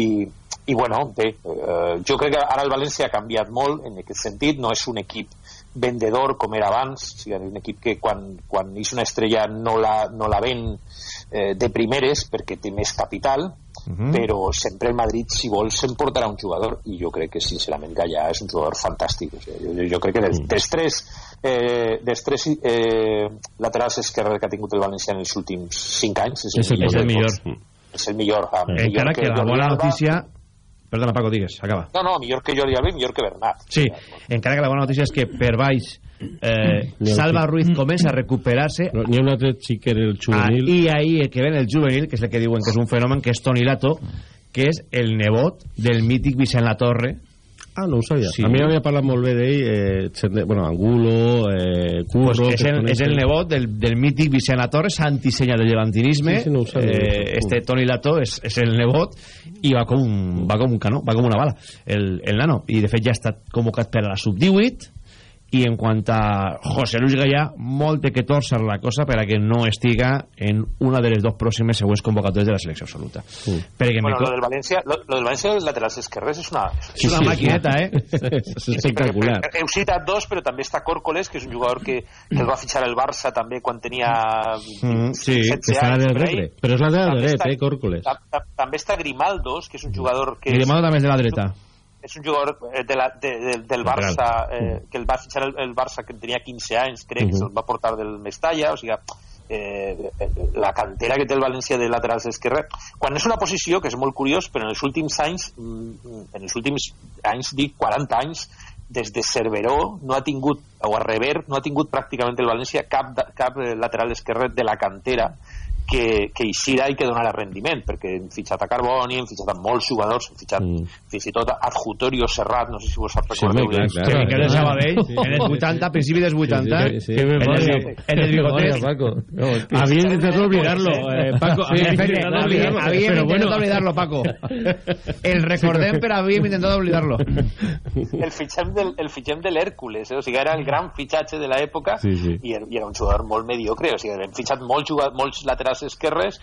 i bueno, bé eh, jo crec que ara el València ha canviat molt en aquest sentit, no és un equip vendedor com era abans. O sigui, és un equip que quan, quan és una estrella no la, no la ven eh, de primeres perquè té més capital Mhm. però sempre el Madrid si vol s'emportarà un jugador i jo crec que sincerament Gallà és un jugador fantàstic. O sigui, jo, jo crec que dels, dels tres eh, dels tres eh, laterals esquerres que ha tingut el València en els últims 5 anys és, És el- és el millor. és el millor, millor Encara que la Jordi bona notícia... Perdona, Paco, digues, acaba. no, no, millor que Jordi Alba i millor que Bernat Sí, encara que la bona notícia és que per baix eh, Salva Ruiz comença a recuperar-se No, N'hi ha un altre xic que era el juvenil. Ah, i ahí el que ven el juvenil, que és el que diuen que és un fenomen, que és Toni Lato, que és el nebot del mític Vicent Latorre. Ah, no ho sabia. Sí. A mi m'havia parlat molt bé d'ell, eh, bueno, Angulo, eh, Curro... Pues és, el, és el nebot del, del mític Vicent Latorre, santissenya del llevantinisme. Sí, sí, no ho sabia. eh, este Toni Lato és, és el nebot i va com, un, va com un canó, va com una bala, el, el nano. I de fet ja ha estat convocat per a la sub-18 i en quant a José Luis Gallà molt té que torcer la cosa per a que no estiga en una de les dos pròximes següents convocatòries de la selecció absoluta. Perquè bueno, me lo del València lo, lo del València dels laterals esquerres és una, és una maquineta eh? (laughs) És espectacular. Heu citat dos, però també està Córcoles, que és un jugador que, que el va fitxar el Barça també quan tenia Mm, sí, 17 que està anys, del per ahí. Però és la de També dret, eh, ta- També està Grimaldos, que és un jugador que... Grimaldo també és de la dreta és un jugador eh, de la, de, de, del. Barça eh, que el va fitxar el, el Barça que tenia 15 anys crec que Mhm. se'l va portar del Mestalla o sigui, eh, la cantera que té el València de laterals esquerre quan és una posició que és molt curiós però en els últims anys mm, en els últims anys dic 40 anys des de Cerveró no ha tingut o a Rever no ha tingut pràcticament el València cap, cap eh, lateral esquerre de la cantera que, que eixirà i que donarà rendiment perquè hem fitxat a Carboni, hem fitxat a molts jugadors hem fitxat Mm. fins i tot a Adjutorio Serrat no sé si vos Sí, recordeu clar, clar. que Miquel de Sabadell Sí, sí, en els sí, 80, a principi dels 80 Sí, sí, sí. en el, en el bigotet Había intentado olvidarlo, eh, Paco. Sí, Pero intentat bueno. oblidar-lo, Paco. El recordem, però havíem intentat oblidar-lo. el fitxem del, el fitxem de l'Hèrcules eh? o sigui, era el gran fitxatge de l'època Sí, sí. i, era- i era un jugador molt mediocre o sigui, hem fitxat molts, jugadors, molts laterals esquerres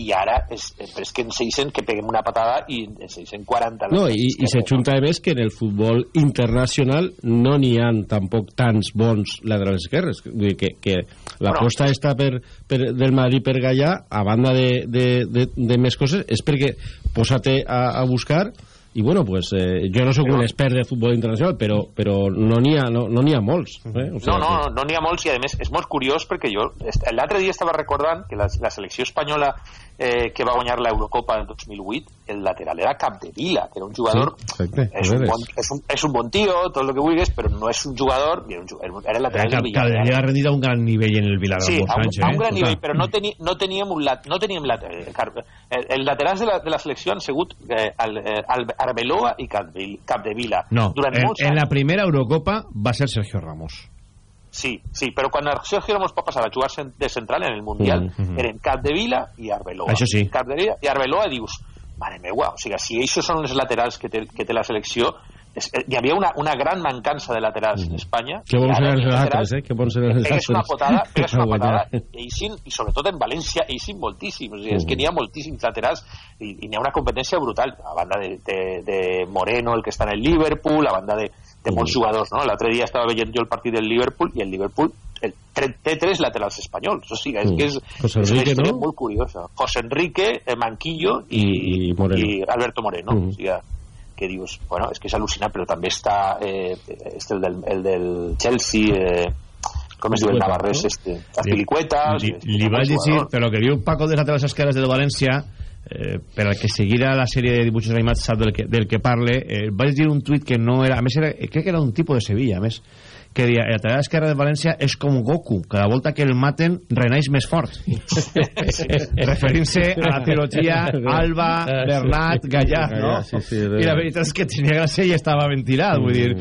i ara és, és que ens deixen que peguem una patada i ens deixen 40 no, i, i se junta a més que en el futbol internacional no n'hi ha tampoc tants bons laterals esquerres vull dir que, que l'aposta no. està per, per, del Madrid per Gallà a banda de, de, de, de més coses és perquè posate a, a buscar i bueno, pues, eh, jo no sóc però... un expert de futbol internacional però, però no n'hi ha, no, no ha molts eh? o sigui, no, no, no n'hi ha molts i a més és molt curiós perquè jo l'altre dia estava recordant que la, la selecció espanyola eh, que va guanyar l'Eurocopa en 2008 el lateral era Capdevila que era un jugador sí, és, un bon, és, un, és un bon tío, tot el que vulguis però no és un jugador era, un, era el lateral del Villarreal. Capdevila ha rendit a un gran nivell en el Villarreal sí, a un, a un gran eh? nivell però no, teni, no teníem un lat, no teníem lat, eh, el, el laterals de la, de la selecció han sigut eh, el, eh, Arbeloa i Capdevila. No, durant en, en la primera Eurocopa va ser Sergio Ramos Sí, sí, però quan Sergio Ramos va passar a jugar de central en el Mundial Mm, mhm. eren Capdevila i Arbeloa. Això sí. Capdevila i Arbeloa dius, mare meua, o sigui, si això són els laterals que té, que té la selecció, és, eh, hi havia una, una gran mancança de laterals en Espanya. que bons eren els altres, eh? que bons eren els pegues una altres potada, (laughs) pegues una potada, eixin, i sobretot en València, eixin moltíssim. O sigui, és que n'hi ha moltíssims laterals i, i n'hi ha una competència brutal, a banda de, de, de Moreno, el que està en el Liverpool, a banda de, de molts jugadors. No? L'altre dia estava veient jo el partit del Liverpool i el Liverpool el, té tres laterals espanyols. O sigui, és Mm. que és, José és una Enrique, història no? molt curiosa. José Enrique, eh, Manquillo i, I- i Moreno. i Alberto Moreno. Mm. O sigui, que dius, bueno, és que és al·lucinant, però també està eh, este, el, del, el del Chelsea, eh, com es diu el Navarrés, no? este, Azpilicueta, li, li un vaig però que diu Paco de laterals esquerres de València eh, per al que seguirà la sèrie de dibuixos animats sap del que, del que parle eh, vaig dir un tuit que no era a més era, crec que era un tipus de Sevilla a més que deia, el lateral esquerre de València és com Goku, cada volta que el maten renaix més fort. (laughs) Referint-se a la trilogia Alba, Bernat, Gallà no? Sí, sí, i la veritat és que tenia gràcia i estava ventilat vull dir,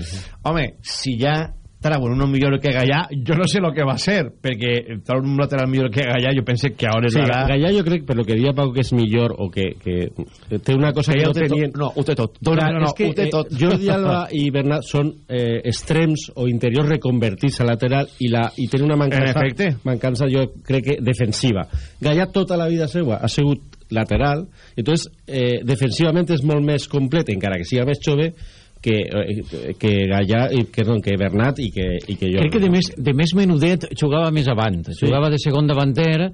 home, si ja trauen uno millor que Gallà, jo no sé lo que va a ser, perquè trauen un lateral millor que Gallà, jo pense que a hores Sí, d'ara... Gallà jo crec, per lo que diria Pau, que és millor o que, que té una cosa que, Que no tenien... No, ho té tot. No, No, no, és ho té eh, tot. Jordi (laughs) Alba i Bernat són eh, extrems o interiors reconvertits a lateral i, la, i tenen una mancança, mancança jo crec que defensiva. Gallà tota la vida seva ha sigut lateral, entonces eh, defensivament és molt més complet, encara que siga més jove, que, eh, que Gallà, i, que, no, que Bernat i que, i que jo. Crec que de més, de més menudet jugava més avant, jugava de segon davanter,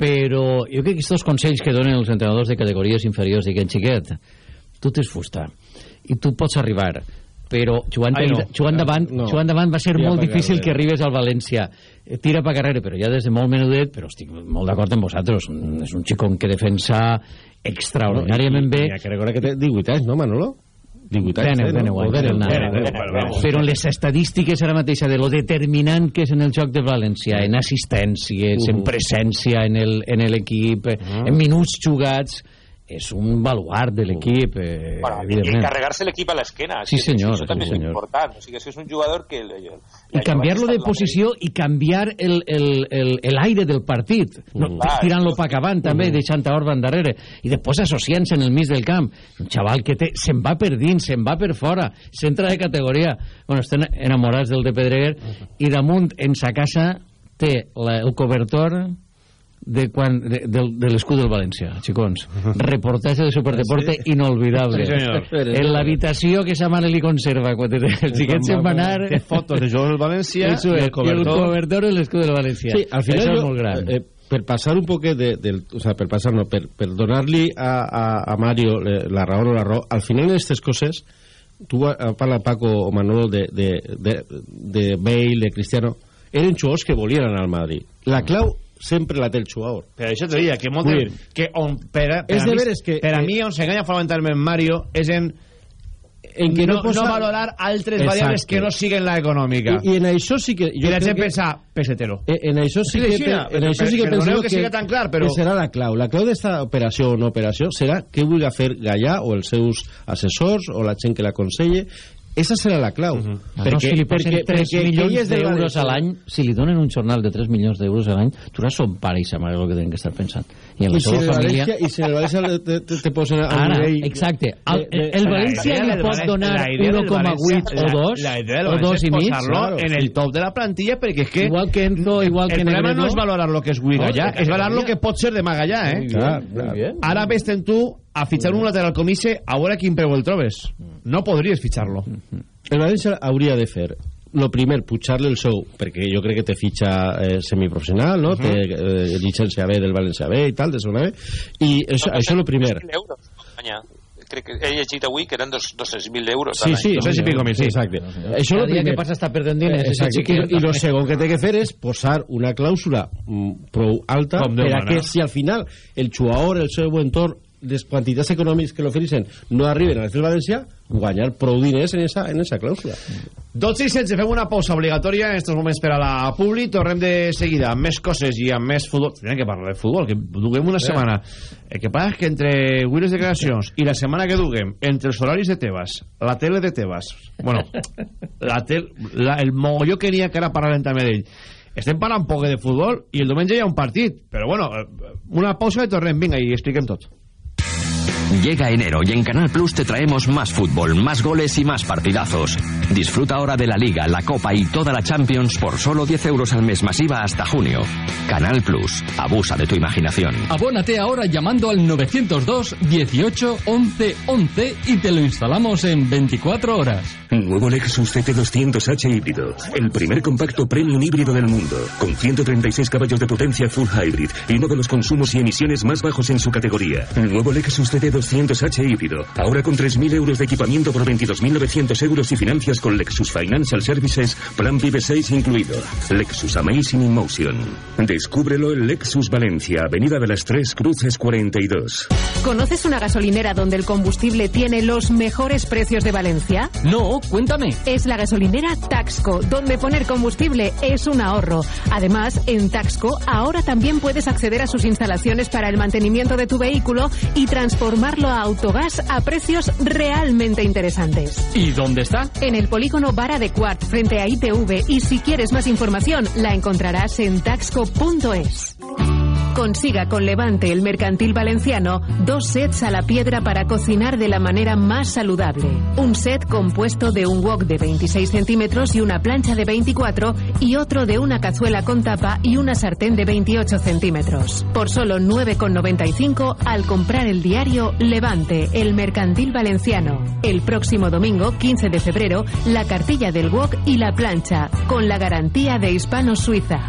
però jo crec que aquests consells que donen els entrenadors de categories inferiors diuen, xiquet, tu tens fusta i tu pots arribar però jugant, Ai, no. jugant, davant, No. jugant davant va ser Tira molt difícil carrere. que arribes al València Eh, tira pa carrera, però ja des de molt menudet però estic molt d'acord amb vosaltres és un xicón que defensa extraordinàriament bé Hi ha que recordar que té 18 anys, no, Manolo? 18 anys, Tenen, té, tenen, no? guai, O tenen, tenen, tenen, tenen, tenen, tenen. vamos. però en les estadístiques ara mateixa de lo determinant que és en el joc de València en assistències, en Uh-huh. presència en el- en l'equip Uh-huh. en minuts jugats és un baluart de l'equip eh, Bueno, i carregar-se l'equip a l'esquena. Sí, senyor, Això també sí, és important. O sigui, és un jugador que... Le, le, i canviar-lo de posició i canviar el, el, el, el aire del partit. No, Mm. Tirant-lo pa avant també i deixant a Orban darrere. I després associant-se en el mig del camp. Un xaval que té, se'n va per dins se'n va per fora, s'entra de categoria. Bueno, estem enamorats del de Pedreguer. I damunt en sa casa té la, el cobertor de, quan, de, del, de l'escut del València, xicons. Reportatge de Superdeporte Sí. inolvidable. Sí, senyor. En l'habitació que sa mare li conserva, quan el xiquet se'n va anar... Té fotos de jugadors del València Eso i el cobertor. y el cobertor del escudo del Valencia. Sí, al final jo, es molt gran. Eh, per passar un poquet de, del, o sea, per passar no, per, per donar-li a, a, a Mario eh, la raó o la raó, al final d'aquestes coses tu eh, parla Paco o Manolo de, de, de, de Bale, de Cristiano eren jugadors que volien anar al Madrid la clau sempre la té el jugador Per això te deia que, molt dir, que on, per, a, per, és a de mi, veres que- per a que- mi on s'enganya fonamentalment Mario és en, en que no, no, posa... no valorar altres Exacte. variables que no siguen la econòmica. I, i en això sí que I jo la crec gent que- pensa, pesetero. Eh, en això sí Sí, que, però- en això sí que perdoneu penseu que siga tan clar, però- que serà la clau. La clau d'esta operació o no operació serà què vulgui fer Gallà o els seus assessors o la gent que l'aconselle esa serà la clau. Uh -huh. Però si li posen 3 milions d'euros a l'any, si li donen un jornal de 3 milions d'euros a l'any, tu no son pare i sa mare el que tenen que estar pensant. I en la I si el família... València, I si el València te, te, te posen al Ara, nivell... exacte. El, de- de- el València li pot donar la idea del 1,8 València- o 2 la, la idea del o València 2 i mig. posar-lo claro. en el top de la plantilla perquè és que Igual que Enzo, igual que el problema Negredo. no és valorar lo que és Wiga No, de és valorar lo que pot ser de Maga allà, eh? Clar, clar. Ara ves tu a fitxar un lateral com ixe a veure quin preu el trobes. No podries fitxar-lo. El València hauria de fer lo primer, pujar-li el sou perquè jo crec que té fitxa eh, semiprofessional no? Mhm. té eh, llicència B del València B i tal, de segona B i això, això és lo primer 2.000 euros, Espanya. Crec que he llegit avui que eren dos- 200.000 euros. Sí, sí, l'any. sí, pico mil, sí, exacte. Això és Cada lo dia primer. que passa està perdent diners. ese Exacte. I, I lo segon que té que fer és posar una clàusula mm, prou alta per a que si al final el jugador, el seu entorn, les quantitats econòmiques que l'ofereixen no arriben a fer València, guanyar prou diners en esa, en esa clàusula. 12 i 16, fem una pausa obligatòria en estos moments per a la Publi, tornem de seguida amb més coses i amb més futbol. Tenen que parlar de futbol, que duguem una setmana. El que passa és que entre avui les declaracions i la setmana que duguem, entre els horaris de Tebas, la tele de Tebas, bueno, (laughs) la tel, la, el mogolló que n'hi ha que ara parlarem també d'ell, estem parlant poc de futbol i el diumenge hi ha un partit, però bueno, eh, una pausa i tornem, vinga, i expliquem tot. Thank you. Llega enero y en Canal Plus te traemos más fútbol, más goles y más partidazos. Disfruta ahora de la Liga, la Copa y toda la Champions por solo 10 euros al mes masiva hasta junio. Canal Plus, abusa de tu imaginación. Abónate ahora llamando al 902 18 11 11 y te lo instalamos en 24 horas. Nuevo Lexus CT200H híbrido. El primer compacto premium híbrido del mundo. Con 136 caballos de potencia full hybrid y uno de los consumos y emisiones más bajos en su categoría. Nuevo Lexus CT200H híbrido. Ahora con 3.000 euros de equipamiento por 22.900 euros y financias con Lexus Financial Services, Plan Vive 6 incluido. Lexus Amazing in Motion. Descúbrelo en Lexus Valencia, Avenida de las Tres Cruces 42. ¿Conoces una gasolinera donde el combustible tiene los mejores precios de Valencia? No, cuéntame. Es la gasolinera Taxco, donde poner combustible es un ahorro. Además, en Taxco ahora también puedes acceder a sus instalaciones para el mantenimiento de tu vehículo y transformarlo a autogás a precios realmente interesantes. ¿Y dónde está? En el polígono Vara de Quart, frente a ITV, y si quieres más información, la encontrarás en taxco.es. Consiga con Levante el mercantil valenciano dos sets a la piedra para cocinar de la manera más saludable. Un set compuesto de un wok de 26 centímetros y una plancha de 24 y otro de una cazuela con tapa y una sartén de 28 centímetros. Por solo 9,95 al comprar el diario Levante, el mercantil valenciano. El próximo domingo, 15 de febrero, la cartilla del wok y la plancha, con la garantía de Hispano Suiza.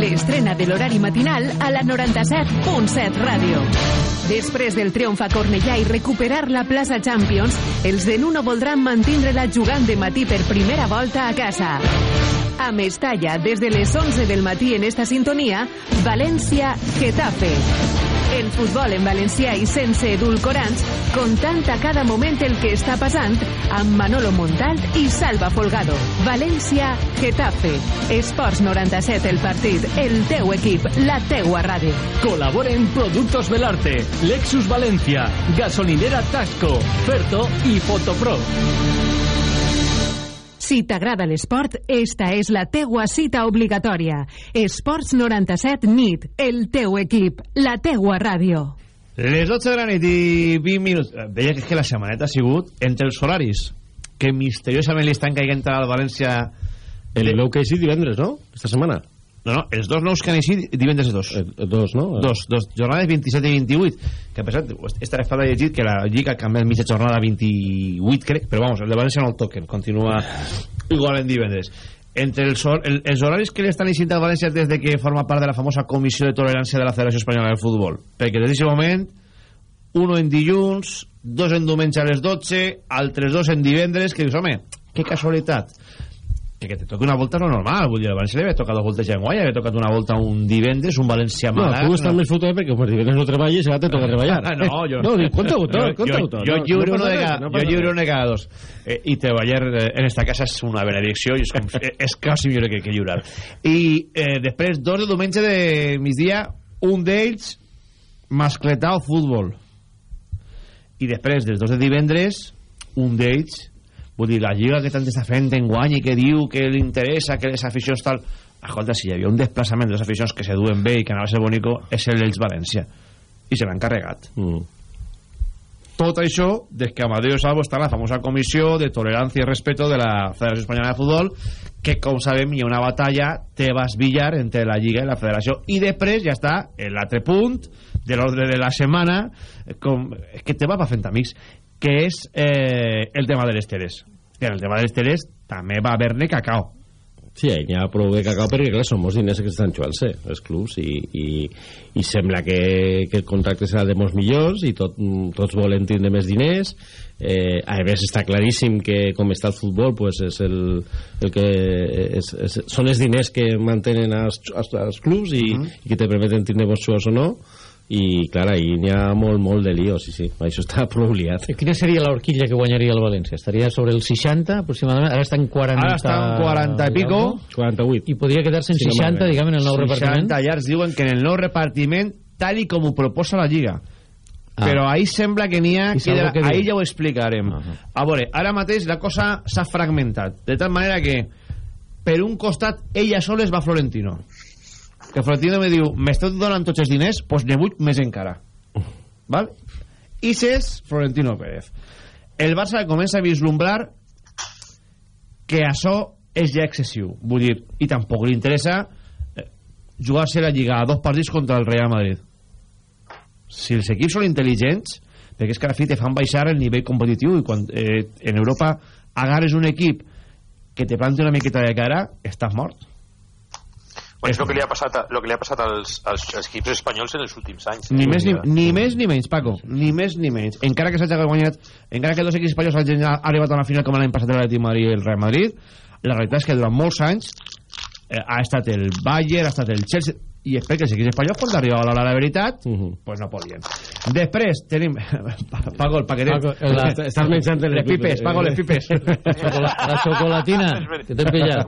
L'estrena de l'horari matinal a la 97.7 Ràdio. Després del triomf a Cornellà i recuperar la plaça Champions, els de Nuno voldran mantindre-la jugant de matí per primera volta a casa. A Mestalla, des de les 11 del matí en esta sintonia, València-Getafe. El futbol en valencià i sense edulcorants, contant a cada moment el que està passant amb Manolo Montalt i Salva Folgado. València-Getafe. Esports 97 el partit, el teu equip, la teua ràdio. Colaboren Productos Belarte, Lexus Valencia, Gasolinera Tasco, Ferto y Fotopro. Si t'agrada l'esport, esta és la teua cita obligatòria. Esports 97 NIT, el teu equip, la teua ràdio. Les 12 de la nit i 20 minuts. Eh, Deia que, és que la setmaneta ha sigut entre els horaris que misteriosament li estan caient al València... El nou que divendres, no? Esta setmana. No, no, els dos nous que han eixit divendres dos. Eh, dos, no? Dos, dos. Jornades 27 i 28. Que a pesar, esta vegada he llegit que la Lliga ha canviat mitja jornada a 28, crec, però vamos, el de València no el toquen, continua igual en divendres. Entre els, hor- el, els horaris que li estan eixint al València des de que forma part de la famosa Comissió de Tolerància de la Federació Espanyola del Futbol. Perquè des d'aquest moment, uno en dilluns, dos en diumenge a les 12, altres dos en divendres, que dius, home, que casualitat. Que, que te toqui una volta no normal, vull dir, el València li havia tocat dos voltes ja en guanya, havia tocat una volta un divendres, un València No, tu estàs més fotut perquè el divendres no treballes, ara te toca treballar. No, jo No, dic, conta-ho tot, Jo- conta-ho jo- tot. Jo No, lliure no de cada, no jo lliure uno de cada dos. Eh, I treballar eh, en esta casa és una benedicció i és, com, eh, és quasi millor que, que lliurar. I eh, després, dos de diumenge de migdia, un d'ells mascletao futbol. I després, dels dos de divendres, un d'ells vull dir, la lliga que tant està fent en guany i que diu que li interessa, que les aficions tal... Escolta, si hi havia un desplaçament de les aficions que se duen bé i que anava a ser bonico, és el dels València. I se l'han carregat. Mm. Tot això des que Amadeo Salvo està en la famosa comissió de tolerancia i respeto de la Federació Espanyola de Futbol que, com sabem, hi ha una batalla Tebas-Villar entre la Lliga i la Federació. I després ja està l'altre punt de l'ordre de la setmana com, és que Tebas va fent amics que és eh, el tema de les teles. Que en el tema de les teles també va haver-ne cacao. Sí, n'hi ha prou de cacao perquè, clar, són molts diners que estan jugant-se, els clubs, i, i, i sembla que, que el contracte serà de molts millors i tot, tots volen tindre més diners. Eh, a més, està claríssim que com està el futbol, pues, és el, el que és, és, són els diners que mantenen els, els, els clubs i, Mhm. i que te permeten tindre bons jugadors o no i clar, ahí n'hi ha molt, molt de lío sí, sí, això està (laughs) prou liat Quina seria l'horquilla que guanyaria el València? Estaria sobre el 60 aproximadament? Ara està en 40... Ara està en 40 i pico. 48. I podria quedar-se en Sí, no 60, malament. diguem, en el nou 60 repartiment? ja ens diuen que en el nou repartiment tal i com ho proposa la Lliga Ah. però ahí sembla que n'hi ha que què ahí diu? ja ho explicarem a veure, ara mateix la cosa s'ha fragmentat de tal manera que per un costat ella sola es va Florentino que Florentino me diu m'esteu donant tots els diners? Doncs ne vull més encara. (laughs) Val? i és Florentino Pérez. El Barça comença a vislumbrar que això és ja excessiu. Vull dir, i tampoc li interessa eh, jugar-se la Lliga a dos partits contra el Real Madrid. Si els equips són intel·ligents perquè és que a la fi te fan baixar el nivell competitiu i quan eh, en Europa agarres un equip que te planta una miqueta de cara estàs mort Bueno, és el que li ha passat, a, lo que li ha passat als, als, als equips espanyols en els últims anys. ni més ni, ni més ni menys Paco. Ni més ni menys. Encara que s'hagi guanyat encara que dos equips espanyols hagin arribat a una final com l'any passat l'Atlètic Madrid i el Real Madrid la realitat és que durant molts anys eh, ha estat el Bayern ha estat el Chelsea i és perquè els equips espanyols quan arribava l'hora de la veritat uh -huh. pues no podien després tenim (laughs) Paco el paquetet Paco, la- (laughs) Estàs menjant les pipes Paco les pipes Xocola- (laughs) la xocolatina, que t'he pillat.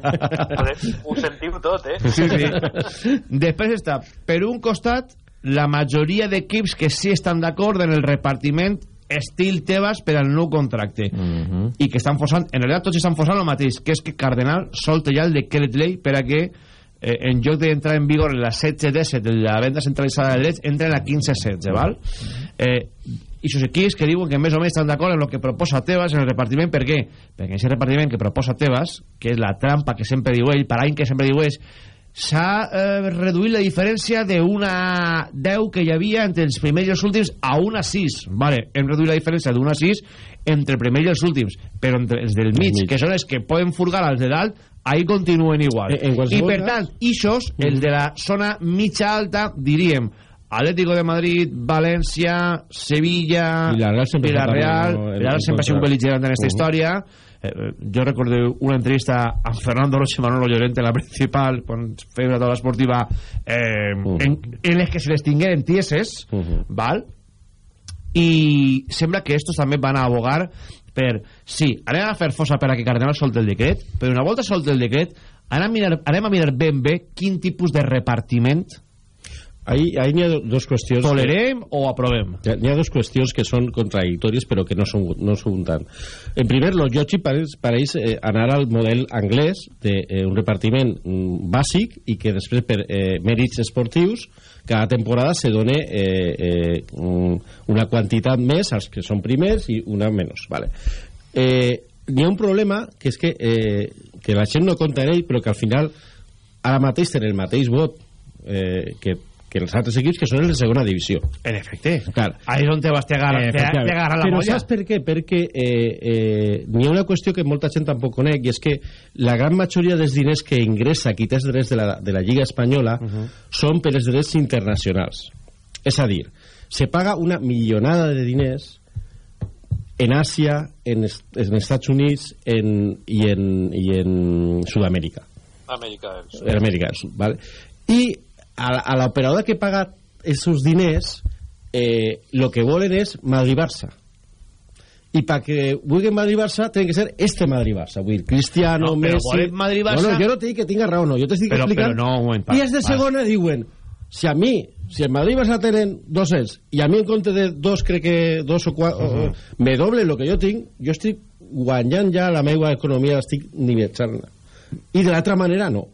Ho sentiu tot, eh? Sí, sí. Després està, per un costat, la majoria d'equips que sí estan d'acord en el repartiment estil Tebas per al nou contracte Mhm. i que estan forçant, en realitat tots estan forçant el mateix, que és que Cardenal solta ja el decret llei per a que eh, en lloc d'entrar en vigor en la 16-17 de la venda centralitzada de drets, entra en la 15-16, val? Eh, i sus equips que diuen que més o menys estan d'acord en el que proposa Tebas en el repartiment, per què? Perquè aquest repartiment que proposa Tebas, que és la trampa que sempre diu ell, parany que sempre diu és s'ha eh, reduït la diferència d'una 10 que hi havia entre els primers i els últims a una 6 vale, hem reduït la diferència d'una 6 entre el primer i els últims però entre els del mig, que són els que poden furgar als de dalt, ahí continuen igual En- en i per cas- tant, ixos, els de la zona mitja alta diríem Atlético de Madrid, València, Sevilla, Villarreal Villarreal, sempre ha sigut contra. beligerant en aquesta Uh -huh. història. Eh, jo recordo una entrevista a Fernando Roche Manolo Llorente en la principal, quan feia una taula esportiva, eh, Uh -huh. en, en les que se les tingueren tieses, val? i sembla que estos també van a abogar per, sí, anem a fer força per a que Cardenal solti el decret, però una volta solti el decret, anem a mirar, anem a mirar ben bé quin tipus de repartiment Ahí, ahí n'hi ha dos qüestions... tolerem o aprovem. N'hi ha dos qüestions que són contradictòries però que no són, no són tant. En primer, lo lògic pareix, pareix eh, anar al model anglès d'un eh, un repartiment mm, bàsic i que després per eh, mèrits esportius cada temporada se done eh, eh, un- una quantitat més als que són primers i una menys. Vale. Eh, n'hi ha un problema que és que, eh, que la gent no compta en ell però que al final ara mateix tenen el mateix vot eh, que, que els altres equips que són els de segona divisió En efecte. Clar. Ahí és on te vas te agarrar, Eh, te, te agarrar la Però molla. saps per què? Perquè eh, eh, n'hi ha una qüestió que molta gent tampoc conec i és que la gran majoria dels diners que ingressa qui té els drets de la, de la Lliga Espanyola són per els drets internacionals. És a dir, se paga una millonada de diners en Àsia, en, es- en Estats Units en, i, en, i en Sud-amèrica. Amèrica del Sud. En Amèrica del Sud, ¿vale? I a, la- a l'operadora que paga esos diners eh, lo que volen és Madrid-Barça. I para que vulguin Madrid-Barça tiene que ser este Madrid-Barça. Vull dir, Cristiano, No, Messi. Madrid-Barça- no, no, jo no te dic que tinga raó no, jo t'estic explicant però no, moment, pa, i de segona diuen si a mi, si el Madrid-Barça tenen 200 i a mi en compte de dos crec que dos o quatre uh -huh. me doble lo que jo tinc jo estic guanyant ja la meva economia l'estic nivellant i de l'altra manera no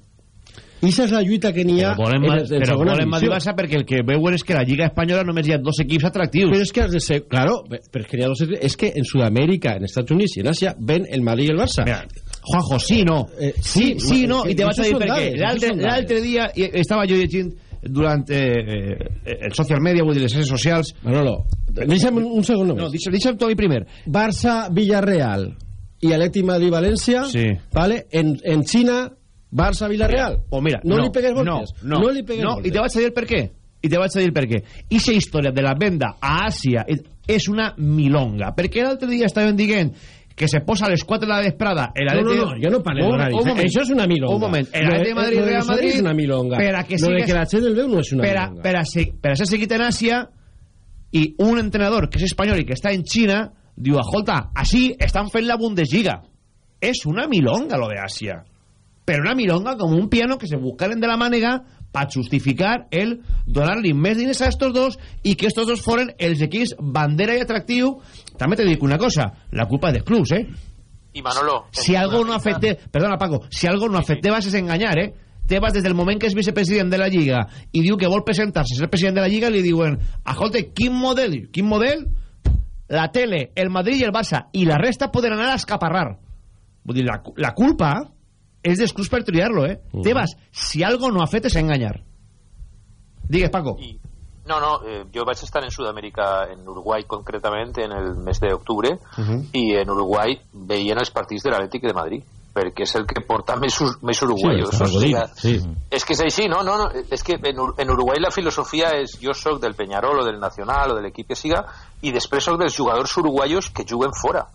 i aquesta és la lluita que n'hi ha Però volen, en, ma- en però segona volen divisió. Madrid-Barça perquè el que veuen és que la Lliga Espanyola només hi ha dos equips atractius. Però és que has de ser... Claro, però és que, n'hi ha dos, és que en Sudamèrica, en Estats Units i en Àsia ven el Madrid i el Barça. Mira, Juanjo, sí, no. Eh, sí, sí, no, que- i te vaig a dir per què. L'altre dia estava jo llegint durant eh, eh, el social media, vull dir, les xarxes socials... Manolo, deixa'm un, segon només. No, deixa'm, deixa'm tu a mi primer. Barça, Villarreal i Atleti Madrid, València, Sí. ¿vale? En, en Xina, Barça, Villarreal. O mira, no, no, li pegues no, voltes. no, no li pegues no, voltes. i te vaig a dir per què. I te vaig a dir per què. Ixa història de la venda a Àsia és- una milonga. Perquè l'altre dia estaven dient que se posa a les 4 de la vesprada el No, Atleti... no, no, jo no parlo d'horaris. moment. Això és una milonga. Un moment. El Atleti de Madrid, és una milonga. Per a que Lo de sigues- que la gent el veu no és una per a, milonga. per a, se- per a ser seguit en Àsia i un entrenador que és espanyol i que està en Xina diu, escolta, així estan fent la Bundesliga. És una milonga lo de Àsia. Però una milonga com un piano que se buscaren de la mànega per justificar el donar-li més diners a estos dos i que estos dos foren els equips bandera i atractiu. També te dic una cosa, la culpa és dels clubs, eh? Y Manolo. Si algo no afecte... Perdona, Paco. Si algo no afectebas és enganyar, eh? Tebas, des del moment que és vicepresident de la Lliga i diu que vol presentar-se a ser president de la Lliga, li diuen, escolta, quin model? Quin model? La tele, el Madrid i el Barça, i la resta poden anar a escaparrar. Vull dir, la, la culpa és dels clubs per triar-lo, eh? Mm. Tebas, si algo no ha fet és enganyar. Digues, Paco. No, no, eh, yo vaig a estar en Sudamérica, en Uruguay concretamente, en el mes de octubre, i en Uruguay veien els partits de l'Atlètic de Madrid perquè és el que porta més, més uruguaios Sí, o sigui, sí. és que és així, no, no, no és que en, en Uruguai la filosofia és jo sóc del Peñarol o del Nacional o de l'equip que siga i després sóc dels jugadors uruguaios que juguen fora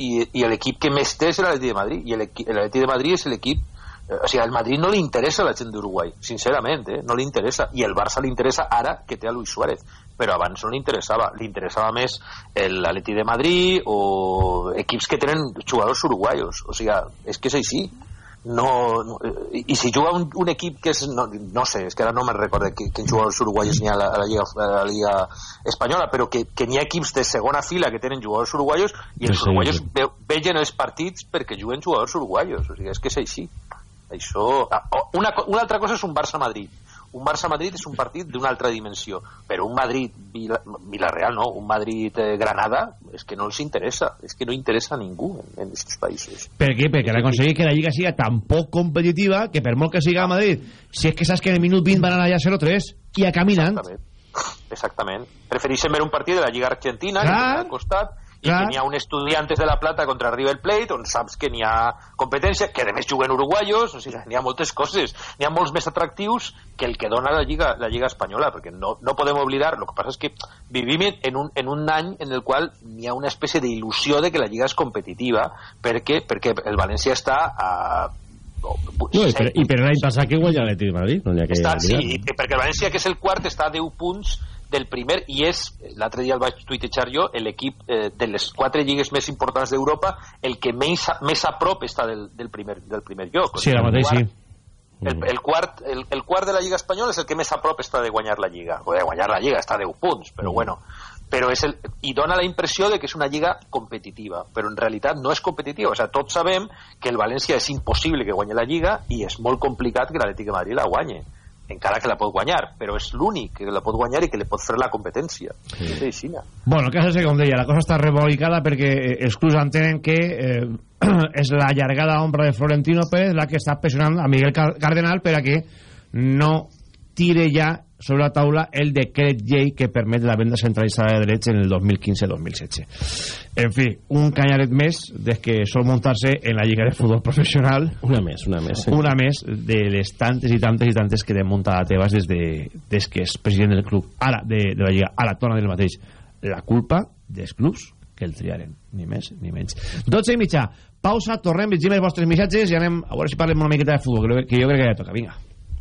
i, i l'equip que més té és l'Atleti de Madrid i l'equi- l'Atleti de Madrid és l'equip eh, o sigui, al Madrid no li interessa la gent d'Uruguai sincerament, eh? no li interessa i el Barça li interessa ara que té a Luis Suárez però abans no li interessava li interessava més l'Atleti de Madrid o equips que tenen jugadors uruguaios o sigui, és que és així no, no, i, i si juga un, un equip que és, no, no sé, és que ara no me'n recordo que, que jugadors uruguaios n'hi ha a la, a la, Lliga, a la Lliga Espanyola, però que, que n'hi ha equips de segona fila que tenen jugadors uruguaios i els Sí, uruguaios sí. ve, vegen els partits perquè juguen jugadors uruguaios o sigui, és que és així això... ah, oh, Una, una altra cosa és un Barça-Madrid un Barça-Madrid és un partit d'una altra dimensió però un Madrid-Villarreal no, un Madrid-Granada és que no els interessa, és que no interessa a ningú en aquests països Per què? Perquè han aconseguit que la Lliga siga tan poc competitiva que per molt que siga a Madrid, si és que saps que en el minut 20 van anar allà a 0-3 i a caminant. Exactament. Prefereixen ver un partit de la Lliga Argentina, Clar. que al costat, i que n'hi ha un Estudiantes de la Plata contra River Plate, on saps que n'hi ha competència, que a més juguen uruguaios, o sigui, n'hi ha moltes coses, n'hi ha molts més atractius que el que dona la Lliga, la Lliga Espanyola, perquè no, no podem oblidar, el que passa és que vivim en un, en un any en el qual n'hi ha una espècie d'il·lusió de que la Lliga és competitiva, perquè, perquè el València està a No, i per, i per l'any passat que guanya l'Atleti de Madrid. No que està, sí, perquè el València, que és el quart, està a 10 punts del primer i és, l'altre dia el vaig tuitejar jo, l'equip eh, de les quatre lligues més importants d'Europa, el que més, a- més a prop està del, del, primer, del primer lloc. Sí, ara mateix sí. El, el, quart, el, el quart de la Lliga Espanyola és el que més a prop està de guanyar la Lliga. O de guanyar la Lliga, està a 10 punts, però bueno. Però és el, I dona la impressió de que és una lliga competitiva, però en realitat no és competitiva. O sigui, tots sabem que el València és impossible que guanyi la Lliga i és molt complicat que l'Atlètic de Madrid la guanye encara que la pot guanyar, però és l'únic que la pot guanyar i que li pot fer la competència. Sí. És no? Bueno, el cas és que, com deia, la cosa està revolicada perquè eh, els clubs entenen que eh, (clears throat) és la llargada ombra de Florentino Pérez la que està pressionant a Miguel Car- Cardenal per a que no tire ja sobre la taula el decret llei que permet la venda centralitzada de drets en el 2015-2016. En fi, un canyaret més des que sol muntar-se en la Lliga de Futbol Professional. Una més, una més. sí. Una més de les tantes i tantes i tantes que t'hem muntat a Tebas des, de, des que és president del club. Ara, de, de la Lliga. Ara, torna del mateix. La culpa dels clubs que el triaren, ni més ni menys. 12 i mitja, pausa, tornem, llegim els vostres missatges i anem a veure si parlem una miqueta de futbol, que jo crec que ja toca, vinga.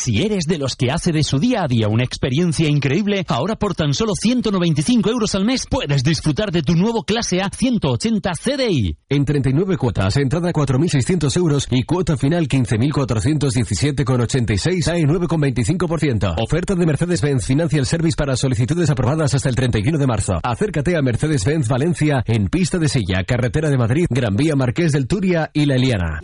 Si eres de los que hace de su día a día una experiencia increíble, ahora por tan solo 195 euros al mes puedes disfrutar de tu nuevo clase A 180 CDI. En 39 cuotas, entrada 4.600 euros y cuota final 15.417,86 a 9,25%. Oferta de Mercedes-Benz Financial Service para solicitudes aprobadas hasta el 31 de marzo. Acércate a Mercedes-Benz Valencia en Pista de Silla, Carretera de Madrid, Gran Vía Marqués del Turia y La Eliana.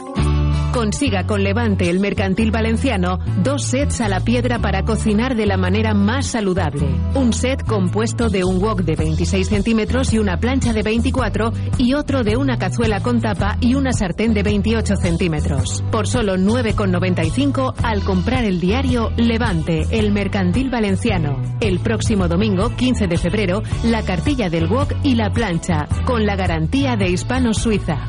Consiga con Levante el Mercantil Valenciano dos sets a la piedra para cocinar de la manera más saludable. Un set compuesto de un wok de 26 centímetros y una plancha de 24 y otro de una cazuela con tapa y una sartén de 28 centímetros. Por solo 9,95 al comprar el diario Levante, el Mercantil Valenciano. El próximo domingo, 15 de febrero, la cartilla del wok y la plancha, con la garantía de Hispano Suiza.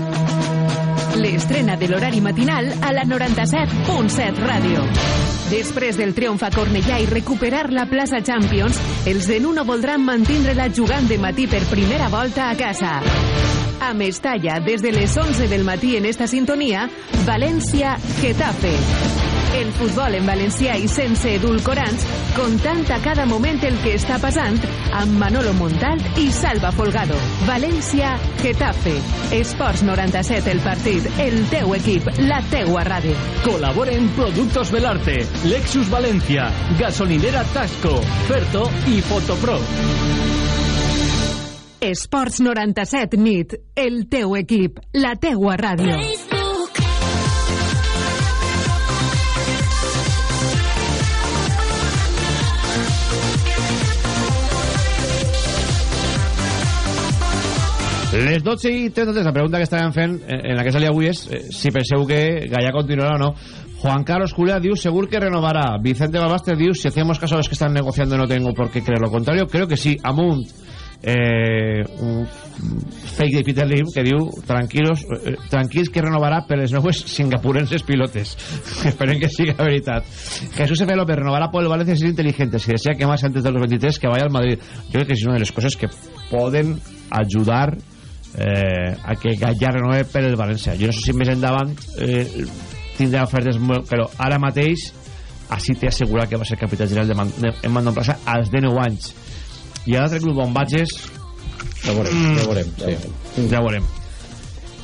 L'estrena de l'horari matinal a la 97.7 Ràdio. Després del triomf a Cornellà i recuperar la plaça Champions, els de Nuno voldran mantindre-la jugant de matí per primera volta a casa. A Mestalla, des de les 11 del matí en esta sintonia, València-Getafe. El futbol en valencià i sense edulcorants, contant a cada moment el que està passant amb Manolo Montal i Salva Folgado. València-Getafe. Esports 97 el partit, el teu equip, la teua ràdio. Colaboren Productos Belarte, Lexus Valencia, Gasolinera Tasco, Ferto y Fotopro. Esports 97 nit, el teu equip, la teua ràdio. Les 12 i 33, la pregunta que estàvem fent eh, en la que salia avui eh, si penseu que Gallà continuarà o no. Juan Carlos Juliá diu segur que renovará. Vicente Balbaster diu si hacemos caso a los que están negociando no tengo por qué creer lo contrario. Creo que sí. Amunt eh, un fake de Peter Lim que diu tranquilos, eh, tranquils que renovarà per les noves (laughs) singapurenses pilotes (laughs) esperen que siga veritat Jesús F. López renovará por el Valencia es inteligente si desea que más antes de los 23 que vaya al Madrid yo creo que es una de las cosas que poden ajudar eh, a que Gallà renove per el València jo no sé si més endavant eh, tindrà ofertes molt, però ara mateix així t'he assegurat que va ser capità general de, Man de, en Mandon Plaza als 19 anys. I a l'altre club on ja veurem, ja veurem, ja veurem. Sí, ja veurem.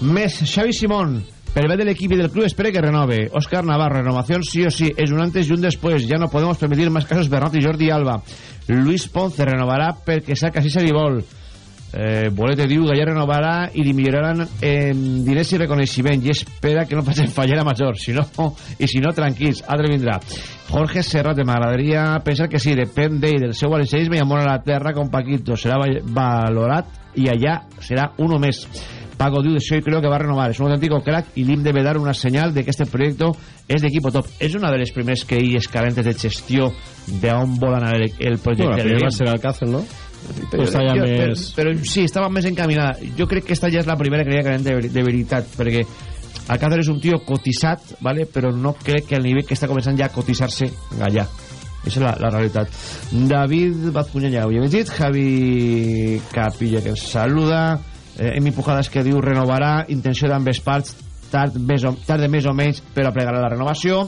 més Xavi Simón per bé de l'equip i del club espere que renove. Òscar Navarro, renovación sí o sí es un antes y un después, ya no podemos permitir más casos Bernat y Jordi Alba. Luis Ponce renovarà perquè saca si se li vol eh, Bolete diu Gallà renovarà i li milloraran en diners i reconeixement. I espera que no facin fallar a major. Si no, i si no tranquils altre vindrà. Jorge Serrate m'agradaria pensar que sí, depèn d'ell del seu valencianisme i amor a la terra com Paquito. Serà valorat i allà serà uno més. Paco diu d'això i creo que va renovar. És un autèntico crack i l'IM debe dar una senyal de que este proyecto és d'equipo top. És una de les primers que hi és carentes de gestió d'on vol anar el, el projecte bueno, la primera va ser Alcácer, no? Però, Esta ja jo, més... però, però sí, estava més encaminada jo crec que esta ja és la primera que hi ha carent de, de veritat perquè Alcácer és un tio cotitzat ¿vale? però no crec que al nivell que està començant ja a cotitzar-se allà Esa és la, la realitat. David Bazcuña ja ho havia llegit. Javi Capilla que ens saluda. Eh, Emi Pujadas que diu renovarà. Intenció d'ambes parts. Tard, més o, tard de més o menys però plegarà la renovació.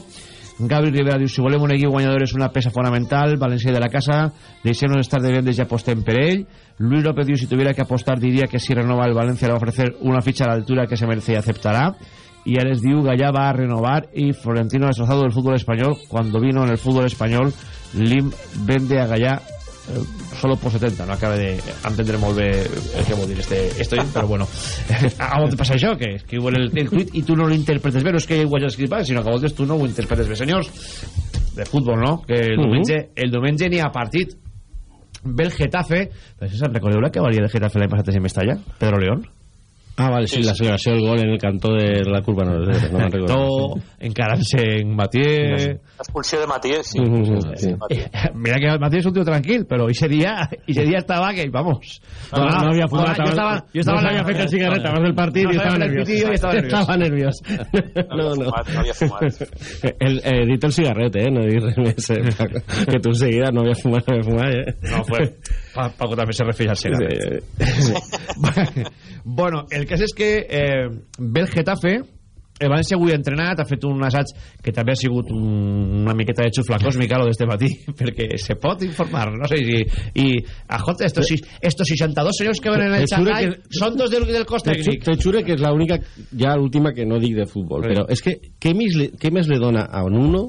Gabri Rivera diu, si volem un equip guanyador és una peça fonamental, València de la casa, deixem-nos estar de vendes i apostem per ell. Luis López diu, si tuviera que apostar diria que si renova el Valencia le va ofrecer una ficha a la altura que se merece y aceptará. Y Ares diu, Gallá va a renovar y Florentino ha destrozado el fútbol español. Cuando vino en el fútbol español, Lim vende a Gallá solo por 70 no acaba de entendre molt bé el que vol dir este, esto, però bueno. A (laughs) on te passa això? que escriu el, el tuit i tu no l'interpretes bé. No és que ho hagis escrit sinó que a voltes tu no ho interpretes bé senyors. De futbol no? que el diumenge, el diumenge n'hi ha partit. Ve el Getafe. Però si se'n recordeu la que valia el Getafe l'any passat a Mestalla? Pedro León Ah, vale, sí, la celebració del gol en el cantó de la curva, no, no me'n recordo. (laughs) Cantó, encarant-se en Matié... L'expulsió de Matié, sí. Mm -hmm, sí. Mira que Matié és un tio tranquil, però ese dia, ese dia estava que, vamos... No, no, no havia fumat. Jo estava, jo estava no s'havia fet el cigarret abans del partit no, i estava nerviós. I estava nerviós. Estava nerviós. No, no, no. no havia fumat. El, eh, dit el cigarret, (laughs) (laughs) eh? No dir res més. Eh? que tu seguida no havia fumat, no havia fumat, eh? No, fue... Paco també se referia al cigarret. Sí. (laughs) bueno, el cas és que eh, ve el Getafe el València avui ha entrenat, ha fet un assaig que també ha sigut un, una miqueta de xufla còsmica lo d'este matí, (laughs) perquè se pot informar, no sé si... I, ajote, estos, sis- estos 62 senyors que ven en el Te juro Xangai que- són dos del, del cos tècnic. te juro que és l'única, ja l'última que no dic de futbol, Sí. però és que què més, le, què més le dona a un uno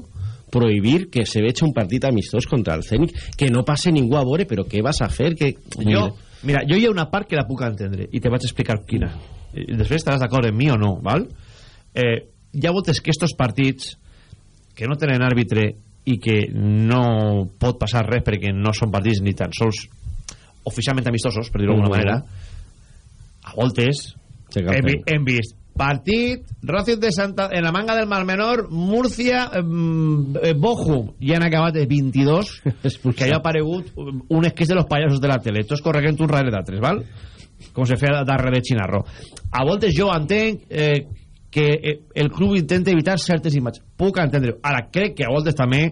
prohibir que se veja un partit amistós contra el Zenit, que no passe ningú a veure, però què vas a fer? Que... Jo, mira, jo hi ha una part que la puc entendre i te vaig explicar quina. I després estaràs d'acord amb mi o no, val? Eh, hi ha voltes que estos partits que no tenen àrbitre i que no pot passar res perquè no són partits ni tan sols oficialment amistosos, per dir-ho d'alguna manera, a voltes hem, hem vist partit Ràcio de Santa en la manga del Mar Menor Múrcia eh, Bochum i han acabat de 22 (laughs) que haya aparegut un esqueix de los payasos de la tele tots corregent un rere d'altres val? com se feia darrere de Chinarro a voltes jo entenc eh, que eh, el club intenta evitar certes imatges puc entendre ara crec que a voltes també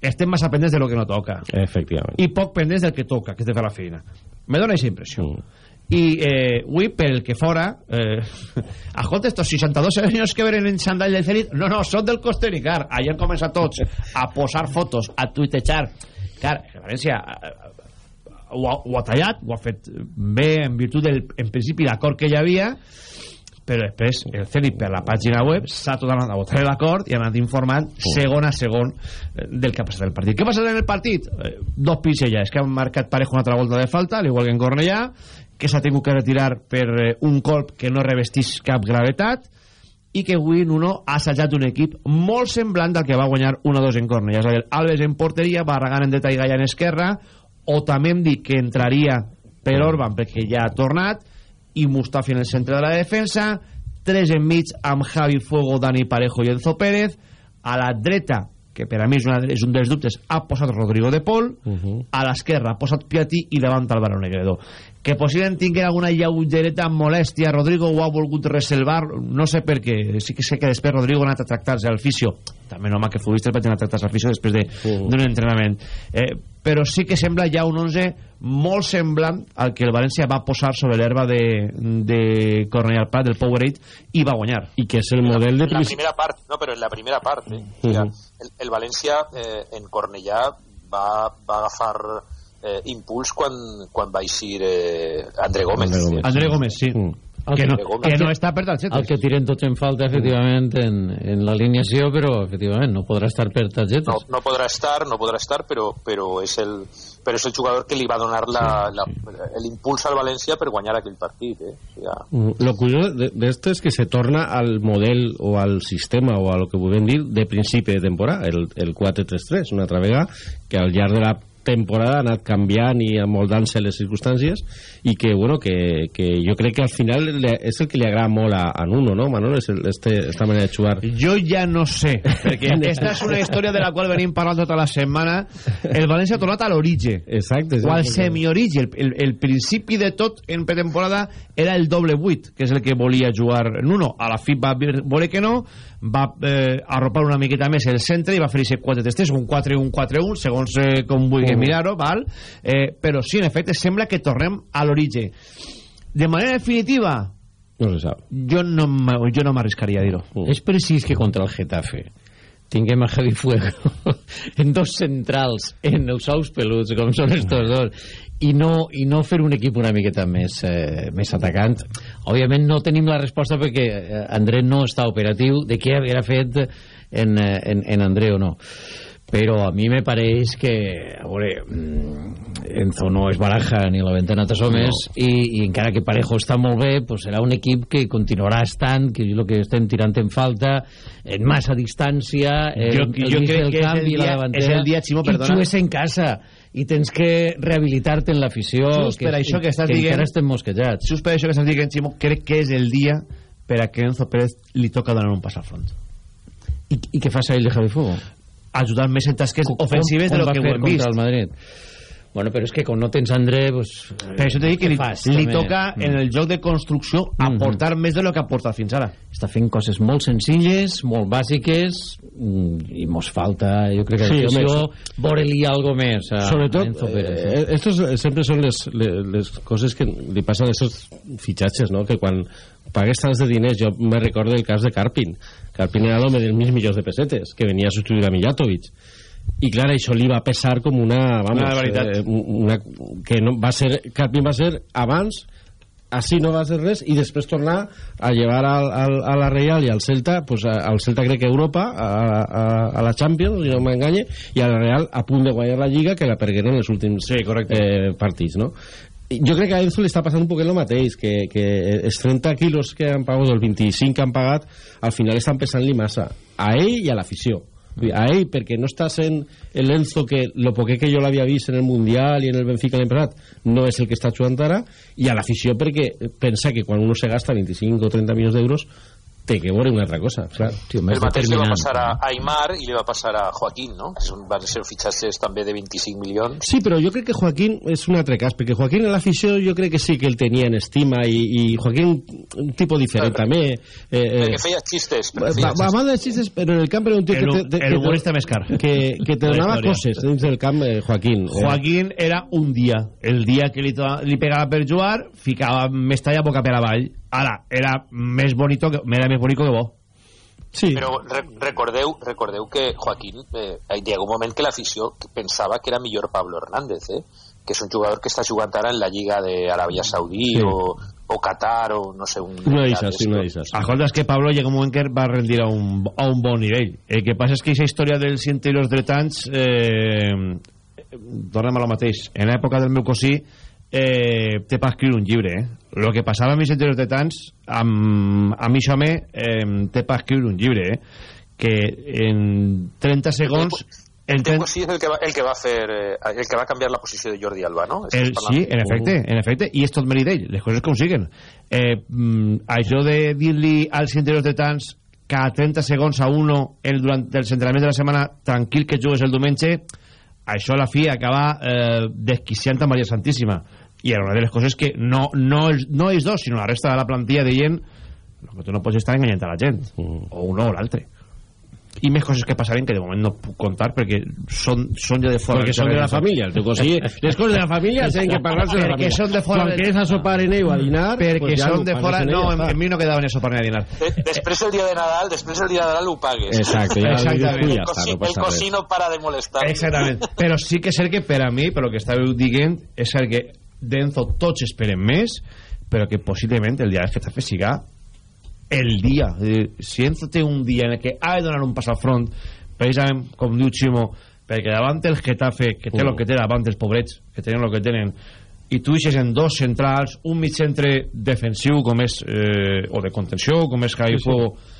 estem massa pendents de lo que no toca Efectivament. i poc pendents del que toca, que és de fer la feina. Me dóna aquesta impressió. I eh, avui, pel que fora, eh, (laughs) escolta, estos 62 senyors que venen en xandall del Zenit, no, no, són del Costenicar. Ahir han començat tots a posar fotos, a tuitejar. Clar, València eh, ho ha, ho ha tallat, ho ha fet bé en virtut del, en principi, l'acord que hi havia, però després el Zenit per la pàgina web s'ha tot anat a votar l'acord i ha anat informant segon a segon eh, del que ha passat el partit. Què ha passat en el partit? Eh, dos pinzellades, que han marcat Parejo una altra volta de falta, al igual que en Cornellà, que s'ha tingut que retirar per eh, un colp que no revestís cap gravetat i que avui Nuno ha assajat un equip molt semblant al que va guanyar 1-2 en Cornellà. És a dir, Alves en porteria, Barragán en detall Gaia en esquerra, Otamendi que entraria per Orban perquè ja ha tornat i Mustafi en el centre de la defensa tres enmig amb Javi Fuego, Dani Parejo i Enzo Pérez a la dreta que per a mi és, una, és un dels dubtes ha posat Rodrigo de Pol a l'esquerra ha posat Piatti i davant Álvaro Negredo. Que possiblement tingui alguna lleugereta molèstia Rodrigo ho ha volgut reservar no sé per què, sí que sé que després Rodrigo ha anat a tractar-se al fisio. També no home que futbolistes vaig anar a tractar-se al fisio després d'un de, d'un entrenament. Eh, però sí que sembla ja un 11 molt semblant al que el València va posar sobre l'herba de, de Cornellà Prat, del Powerade i va guanyar. I que és el model de En la primera parte, no, pero en la primera parte. o sea, el, el Valencia eh, en Cornellà va, va agafar eh, impuls quan, quan va eixir eh, André Gómez. André Gómez, sí que no, que no està per targetes El que tiren tots en falta, efectivament, en, en l'alineació, però, efectivament, no podrà estar per targetes. No, no podrà estar, no podrà estar, però, però, és el, però és el jugador que li va donar la, la, el impuls al València per guanyar aquell partit. Eh? O sea, Mm, Lo curioso de, de es que se torna al model o al sistema o a lo que pueden dir de principi de temporada, el, el 4-3-3, una altra vegada que al llarg de la temporada ha anat canviant i amoldant-se les circumstàncies i que, bueno, que, que jo crec que al final le, és el que li agrada molt a, a Nuno, no, Manolo? És el, este, esta manera de jugar. Jo ja no sé, perquè (laughs) esta és una història de la qual venim parlant tota la setmana. El València ha tornat a l'origen. Exacte. O al semi-origen. El, el, el principi de tot en pretemporada era el doble 8, que és el que volia jugar Nuno. A la fi va voler que no, va eh, arropar una miqueta més el centre i va fer aquest 4-3-3, un 4-1-4-1, segons eh, com vulgui Uh. Mirar-ho, val? Eh, però sí, en efecte, sembla que tornem a l'origen. De manera definitiva, no se sap. jo no, jo no m'arriscaria a dir-ho. És precís que contra el Getafe tinguem a Javi Fuego (laughs) en dos centrals en els ous peluts com són estos dos i no, i no fer un equip una miqueta més, eh, més atacant òbviament no tenim la resposta perquè eh, André no està operatiu de què haguera fet en, eh, en, en André o no però a mi me pareix que a veure, mm, Enzo no es baraja ni la ventana Tassomes no. i, i encara que Parejo està molt bé pues serà un equip que continuarà estant que és el que estem tirant en falta en massa distància jo, el, jo crec que és el, dia, és el dia Ximo, perdona i jugues en casa i tens que rehabilitar-te en l'afició just per que, això que estàs que dient encara estem mosquejats just per això que estàs dient Ximo crec que és el dia per a que Enzo Pérez li toca donar un pas al front i, i què fas a ell de Javi Fuego? Ajudar més en tasques ofensives de lo que ho hem vist. el Madrid bueno, però és que com no tens André pues, per això t'he dit que li, fas, li també? toca Mm. en el joc de construcció aportar més de lo que ha aportat fins ara està fent coses molt senzilles, molt bàsiques mm, i mos falta jo crec que Sí, això veure-li algo més a, a Sobretot, Enzo Pérez eh, estos sempre són les, les, les coses que li passen a aquests fitxatges, no? que quan pagues tants de diners, jo me recordo el cas de Carpin Carpin era l'home dels mil milions de pessetes que venia a substituir a Mijatovic i clar, això li va pesar com una vamos, Una veritat. eh, una, que no, va ser, Carpin va ser abans així no va ser res i després tornar a llevar al, al, a la Real i al Celta pues, al Celta crec que Europa a, a, a la Champions, si no m'enganye i a la Real a punt de guanyar la Lliga que la pergueren en els últims sí, eh, partits no? jo crec que a Enzo li està passant un poquet el mateix que, que els 30 quilos que han pagat o els 25 que han pagat al final estan pesant-li massa a ell i a l'afició dir, a ell perquè no està sent l'Enzo que lo poquet que jo l'havia vist en el Mundial i en el Benfica l'any passat no és el que està jugant ara i a l'afició perquè pensa que quan uno se gasta 25 o 30 milions d'euros té que veure una altra cosa clar. Tio, El mateix li va passar a Aymar i li va passar a Joaquín, no? Que són, van ser fitxatges també de 25 milions. Sí, però jo crec que Joaquín és un altre cas, perquè Joaquín en l'afició jo crec que sí que el tenia en estima i, i Joaquín un tipus diferent també. Eh, eh, Perquè feia xistes. Va, Però feia va, va de xistes, però en el camp era un tio El- que, te, el que, humorista més car. que, que te donava coses dins del camp, eh, Joaquín. Joaquín era un dia el dia que li, li pegava per jugar ficava més talla boca per avall ara era més bonito que, era més bonico que bo Sí. Però re recordeu, recordeu que Joaquín, eh, hi ha un moment que l'afició pensava que era millor Pablo Hernández, eh? que és un jugador que està jugant ara en la Lliga d'Aràbia Saudí Sí. o, o Qatar o no sé... Un, Una d'ixes, sí, una d'ixes. Escolta, és que Pablo llega un moment que va rendir a un, a un bon nivell. El que passa és que aquesta història dels interiors dretans eh, tornem a lo mateix. En l'època del meu cosí eh, té per escriure un llibre. Eh? Lo que passava amb interiors dretans amb, amb això a mi eh, té per escriure un llibre. Eh? Que en 30 segons... En Teu cosí és el que, va, el que va fer eh, el que va canviar la posició de Jordi Alba, no? El, sí, en efecte, en efecte, i és tot mèrit d'ell, les coses com siguen. Eh, mm, això de dir-li als interiors de tants cada 30 segons a uno el, durant els entrenaments de la setmana tranquil que jugues el diumenge, això a la fi acaba eh, desquiciant a Maria Santíssima. I una de les coses que no, no, els, no ells dos, sinó la resta de la plantilla deien "No, que tu no pots estar enganyant a la gent, o un o l'altre. I més coses que passaren que de moment no puc contar perquè són, són ja de fora Perquè són de la família, el teu. Les (laughs) coses de la família tenen que parlar-se de la família. són de fora Quan quedes a sopar en ell o a dinar... perquè pues són de fora no, en, en mi no quedava en eso per anar a dinar De, després el dia de Nadal, després el dia de Nadal ho pagues. Exacte, ja Exactament. El no el cosí no para de molestar. exactament però sí que és cert que per a mi per lo que estàveu dient és cert que d'Enzo tots esperem més però que possiblement el dia del Getafe siga el dia Eh, si Enzo té un dia en que ha de donar un pas al front precisament com diu Ximo perquè davant el Getafe que té Mm. el que té davant els pobrets que tenen el que tenen i tu eixes en dos centrals un mig centre defensiu com és eh, o de contenció com és Javi Sí, sí.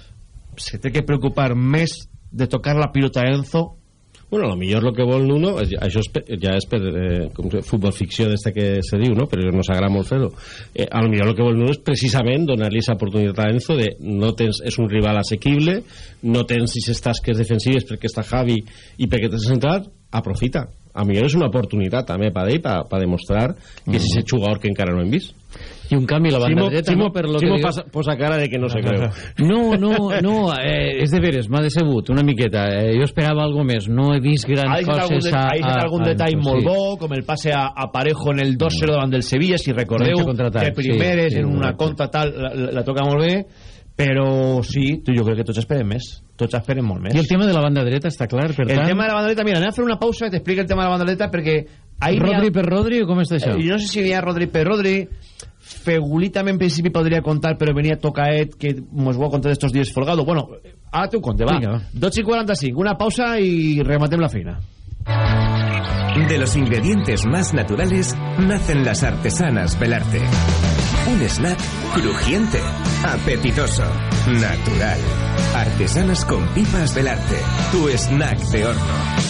Se té que preocupar més de tocar la pilota a Enzo Bueno, a lo millor lo que vol Nuno, això és, ja és per eh, com futbol ficció d'esta que se diu, no? però nos agrada molt fer-ho. Eh, a lo millor lo que vol Nuno és precisament donar-li aquesta oportunitat a Enzo de no tens, és un rival assequible, no tens aquestes tasques defensives perquè està Javi i perquè t'has centrat, aprofita. A millor és una oportunitat també per ell, per, per demostrar que és aquest jugador que encara no hem vist. I un canvi a la banda Ximo, dreta Ximo, no, per lo Ximo que pasa, posa cara de que no se creu. No, no, no, eh, és de veres, m'ha decebut una miqueta. Eh, jo esperava algo més, no he vist grans coses de, a... ha deixat a- algun a- detall sí. molt bo com el passe a, a Parejo en el 2-0 davant del Sevilla si recordeu de primeres sí, sí, en una conta tal la, la, toca molt bé però sí, tu, jo crec que tots esperem més tots esperem molt més I el tema de la banda dreta està clar, per el tant... tema de la banda dreta, mira, anem a fer una pausa i t'explico el tema de la banda dreta perquè ahir Rodri ha- per Rodri o com està això? Eh, jo no sé si n'hi ha Rodri per Rodri Fegulí també en principi podria contar però venia Tocaet que mos ho ha contat estos dies Folgado bueno, ara t'ho conte, va, Vinga, va. 12 i 45, una pausa i rematem la feina De los ingredientes más naturales nacen las artesanas Belarte. Un snack crujiente, apetitoso, natural. Artesanas con pipas Belarte. Tu snack de horno.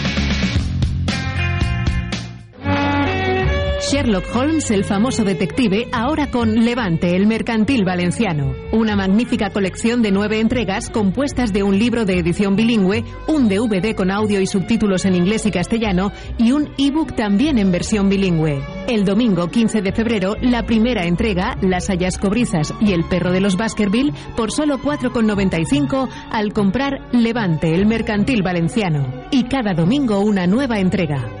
Sherlock Holmes, el famoso detective, ahora con Levante, el mercantil valenciano. Una magnífica colección de nueve entregas compuestas de un libro de edición bilingüe, un DVD con audio y subtítulos en inglés y castellano y un ebook también en versión bilingüe. El domingo 15 de febrero, la primera entrega, Las hayas cobrizas y El perro de los Baskerville, por solo 4,95 al comprar Levante, el mercantil valenciano. Y cada domingo una nueva entrega.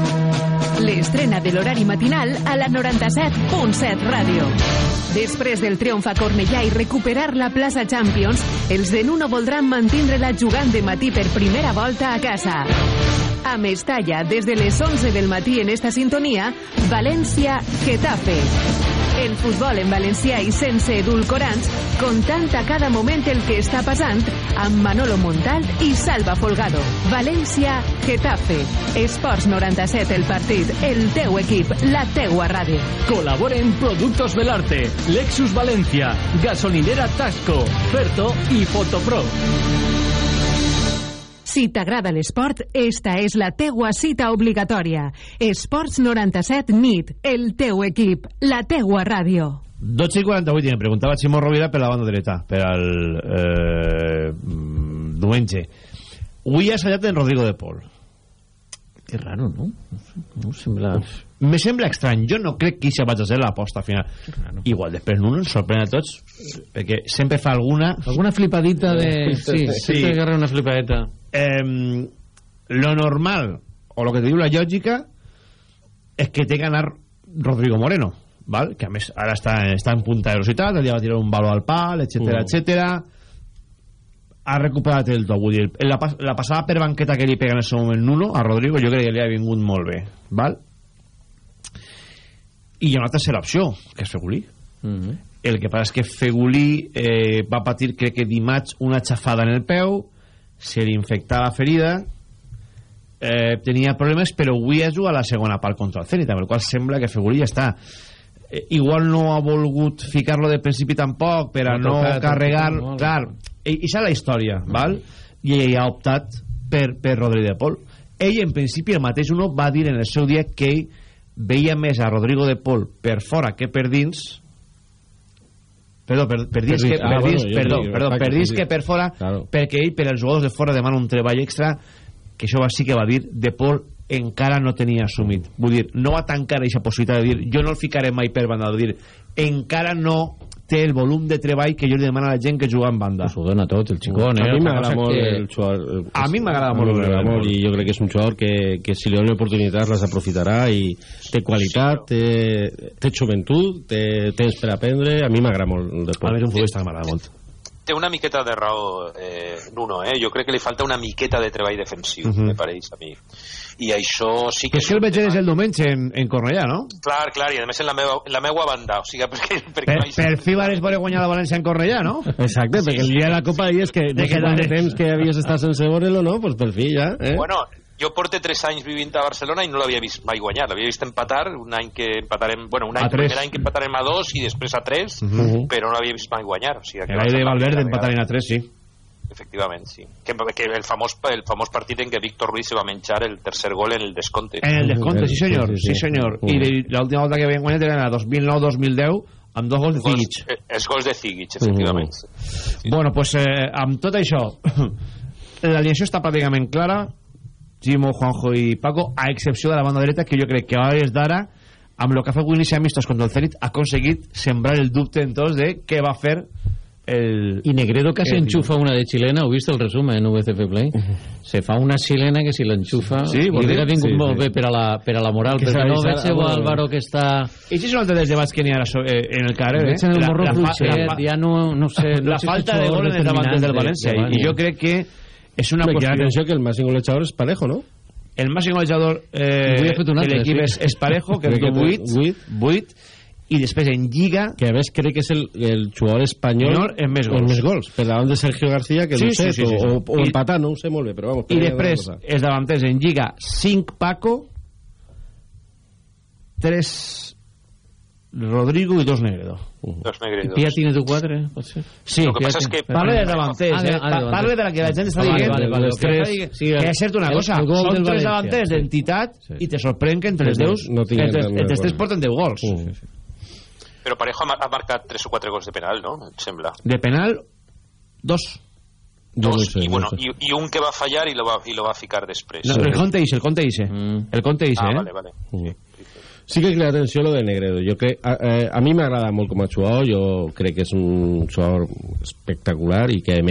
L'estrena de l'horari matinal a la 97.7 Ràdio. Després del triomf a Cornellà i recuperar la plaça Champions, els de Nuno voldran mantindre-la jugant de matí per primera volta a casa. A Mestalla, des de les 11 del matí en esta sintonia, València-Getafe. El futbol en valencià i sense edulcorants, contant a cada moment el que està passant amb Manolo Montal i Salva Folgado. València-Getafe. Esports 97 el partit, el teu equip, la teua ràdio. Colaboren Productos Belarte, Lexus Valencia, Gasolinera Tasco, Ferto y Fotopro. Si t'agrada l'esport, esta és la teua cita obligatòria. Esports 97 NIT, el teu equip, la teua ràdio. 12 i 48 i em preguntava Ximo Rovira per la banda dreta per al eh, mm, diumenge avui ha assajat en Rodrigo de Pol que raro, no? no sembla... me sembla estrany jo no crec que això vaig a ser l'aposta final igual després no ens sorprèn a tots perquè sempre fa alguna Alguna flipadita de... Sí, sí. sempre agarra una flipadeta. eh, lo normal o lo que te diu la lògica és que té que anar Rodrigo Moreno val? que a més ara està, està en punta de velocitat el dia va tirar un balo al pal, etc Mm. etc ha recuperat el to vull dir, la, pas- la passada per banqueta que li pega en el seu moment Nuno a Rodrigo jo crec que li ha vingut molt bé val? i hi ha una tercera opció que és Fegulí. Mm el que passa és que Fegulí eh, va patir crec que dimarts una xafada en el peu se li infectava la ferida eh, tenia problemes però avui ha jugat la segona part contra el Zenit amb el qual sembla que Fegulí ja està. Eh, igual no ha volgut ficar-lo de principi tampoc per a No no, carregar clar, i això és la història val? i ell ha optat per, per Rodri de Pol ell en principi el mateix uno va dir en el seu dia que ell veia més a Rodrigo de Pol per fora que per dins perdó, per, per dins, que. Ah, per dins, bueno, jo perdó, perdó, per dins que per fora Claro. perquè ell per als jugadors de fora demana un treball extra que això va sí que va dir de Pol encara no tenia assumit vull dir, no va tancar aquesta possibilitat de dir jo no el ficaré mai per banda de dir encara no té el volum de treball que jo li demano a la gent que juga en banda. S'ho dona tot, el xicón, a eh? mi Una m'agrada molt que- el jugador A mi m'agrada a molt mi el Rodrigo. molt. I jo crec que és un jugador que, que si li dona oportunitats les aprofitarà i té qualitat té, té joventut té temps per aprendre. A mi m'agrada molt el a mi és un futbolista que m'agrada molt té una miqueta de raó eh, Nuno, eh? jo crec que li falta una miqueta de treball defensiu, Mhm. me pareix a mi i això sí que Que és que el veig és el diumenge en, en Cornellà, no? clar, clar, i a més en la meva, en la meva banda o sigui, (laughs) perquè, perquè Per, no hi- per fi vas poder guanyar la València en Cornellà, no? Exacte, perquè el dia de la Copa deies que no sé quedar- quant de temps que havies estat sense veure-lo, no? Pues per fi ja, eh? Bueno, jo porto tres anys vivint a Barcelona i no l'havia vist mai guanyar. L'havia vist empatar, un any que empatarem... Bueno, un any, primer any que empatarem a dos i després a tres, Mhm. però no l'havia vist mai guanyar. O sigui, que El va aire ser de Valverde primera empatar vegada. en a 3, sí. Efectivament, sí. Que, que el, famós, el famós partit en què Víctor Ruiz se va menjar el tercer gol en el descompte. En el descompte, sí senyor, Sí, sí, sí, sí. senyor. Mm. I de- l'última volta que havien guanyat era la 2009-2010 amb dos gols de Zigic. eh, els gols de Zigic, efectivament. Bueno, pues eh, amb tot això, (clears throat) l'alineació està pràcticament clara, Gimo, Juanjo i Paco, a excepció de la banda dreta, que jo crec que a hores d'ara, amb el que ha fet Willis Amistos contra el Zenit, ha aconseguit sembrar el dubte en tots de què va fer el... Y Negredo casi enchufa una de chilena, ¿ho viste el resumen en VCF Play? (laughs) Se fa una chilena que si l'enxufa Sí, li hubiera vingut Sí, molt sí. bé per a la, per a la moral, Que perquè no veig bueno, Álvaro que està... I si és un altre dels debats que n'hi ha so- eh, en el carrer, eh? En el morro fa- fluixet, fa- ja no, no sé... la no sé falta de gol en el davant del determinant València. de- de I jo crec que és una Hombre, que qüestió... atenció que el màxim golejador és Parejo, no? El màxim golejador eh, de l'equip sí. és, és Parejo, que (laughs) en té que té 8, 8, i després en Lliga... Que a més crec que és el, el jugador espanyol amb més gols. més gols. Per davant de Sergio García, que Sí, no sé, sí, sí, sí, sí. o, o I- empatat, no ho sé molt bé, però vamos. I després, els davanters en Lliga, 5 Paco, 3 Rodrigo i 2 Negredo. Dos negredos. Pia tiene tu quatre, pot ser? Sí, Lo que passa és que- parle de davanters, Ah, de- eh? ah, de Pa- parle de la que la gent està Ah, vale, dient. vale, vale, que els tres, sí, que és cert una el- cosa, el gol són del tres davanters sí. d'entitat i te sorprèn que entre els No, deus, no entre, entendre, entre els tres bueno. porten 10 gols. Però Parejo ha mar- ha marcat tres o quatre gols de penal, no? Em sembla. De penal, dos. Jo no Dos, sé, i, no bueno, sé. i, i un que va fallar i lo va, i lo va ficar després. No, el Conte Ise, el Conte Ise. Mm. El Conte Ise, ah, eh? vale, vale. Sí que crea atenció lo de Negredo. Jo crec, a, eh, a mi m'agrada molt com a jugador, jo crec que és un jugador espectacular i que a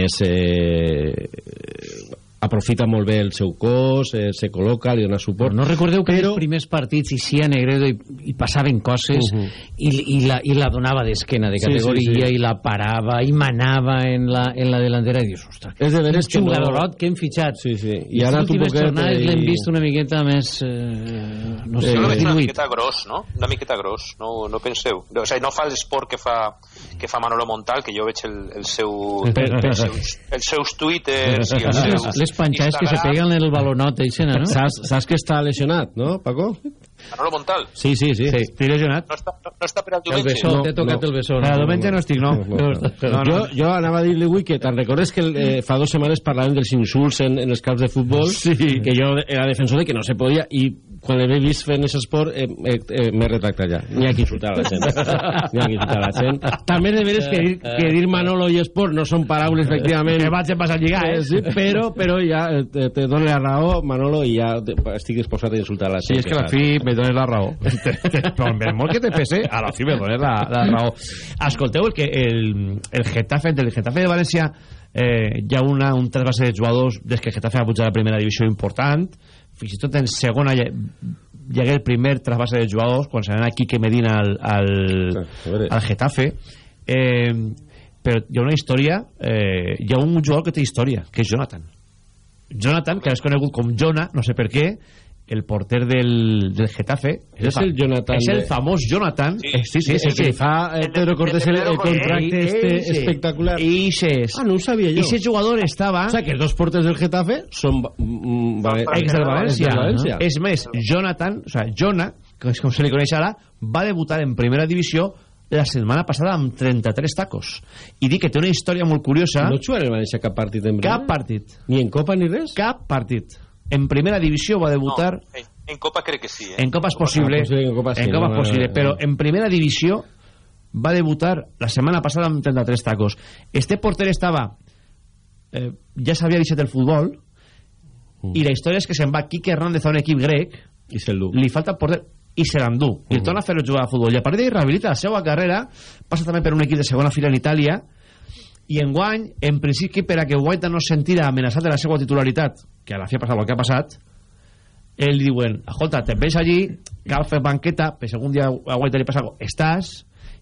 aprofita molt bé el seu cos, eh, se col·loca, li dona suport. No recordeu que Però- els primers partits hi sia Negredo i, i passaven coses Mhm. i, i, la, i la donava d'esquena de Sí, sí, categoria sí. i la parava i manava en la, en la delantera i dius, ostres, És de veres que un no- jugadorot que hem fitxat Sí, sí. i I ara les tu últimes poquet... jornades i- l'hem vist una miqueta més eh, no sé, veig una diluït miqueta gros, no? Una miqueta gros, no, no penseu? O sigui, no fa l'esport que fa, que fa Manolo Montal, que jo veig el, el seu, (laughs) els, seus, els seus twitters i els seus... les, les panxades que se peguen en el balonot eixena, no? Saps, saps que està lesionat, no, Paco? Manolo Montal? Sí, sí, sí. Sí, estic lesionat. No està, no, no està per al el diumenge? bessó, No, t'he tocat no. el bessó Per al diumenge no estic, no. No, no. No, no. Jo, jo anava a dir-li avui que te'n recordes que eh, fa dues setmanes parlàvem dels insults en, en els camps de futbol Sí. que jo era defensor de que no se podia i quan l'he vist fent aquest esport eh, eh, eh, m'he retractat ja n'hi ha que insultar a la gent n'hi ha que insultar a la gent també de veres que dir, que dir Manolo i esport no són paraules efectivament Que vaig a passar a lligar, eh? sí, però, però ja eh, te, te dono la raó Manolo i ja estic disposat a insultar la Sí, gent és que a la fi me dones la raó. (laughs) Però per molt que te pese, a la fi me dones la, la raó. Escolteu, el, que el, el Getafe, del Getafe de València eh, hi ha una, un trasbase de jugadors des que el Getafe ha pujat a la primera divisió important, fins i tot en segona hi, hi hagué el primer trasbase de jugadors quan se n'anà Quique Medina al, al, al Getafe. eh, però hi ha una història eh, hi ha un jugador que té història que és Jonathan. Jonathan, que és conegut com Jona, no sé per què, el porter del, del Getafe. És el Jonathan És el famós Jonathan. Sí, sí, sí. el que li fa eh, Pedro Cortés el, el contracte este espectacular Ixes. ah, no ho sabia jo Ese jugador estava... O sea, que els dos porters del Getafe són mm, vale, ex del València. del València. És més, Jonathan, o sea, Jona, que és com se li coneix ara, va debutar en primera divisió la setmana passada amb 33 tacos. I dic que té una història molt curiosa. No juga en el València cap partit en Cap partit. Ni en Copa ni res? Cap partit. En primera divisió va debutar... No, en, en Copa crec que sí, eh? En Copa és possible, Ah, possible, en Copa sí, en Copa no, és no, possible, no, no. però en primera divisió va debutar la setmana passada amb 33 tacos. Este porter estava eh, ja s'havia deixat el futbol i la història és que se'n va Quique Hernández a un equip grec i se'l du. li falta porter i se l'endú i el torna a fer jugar a futbol i a partir d'ahí rehabilita la seva carrera passa també per un equip de segona fila en Itàlia i en guany, en principi per a que Guaita no sentira amenaçat de la seva titularitat que a la fi ha passat el que ha passat ell li diuen, escolta, te ves allí cal fer banqueta, per si algun dia a Guaita li passa algo, estàs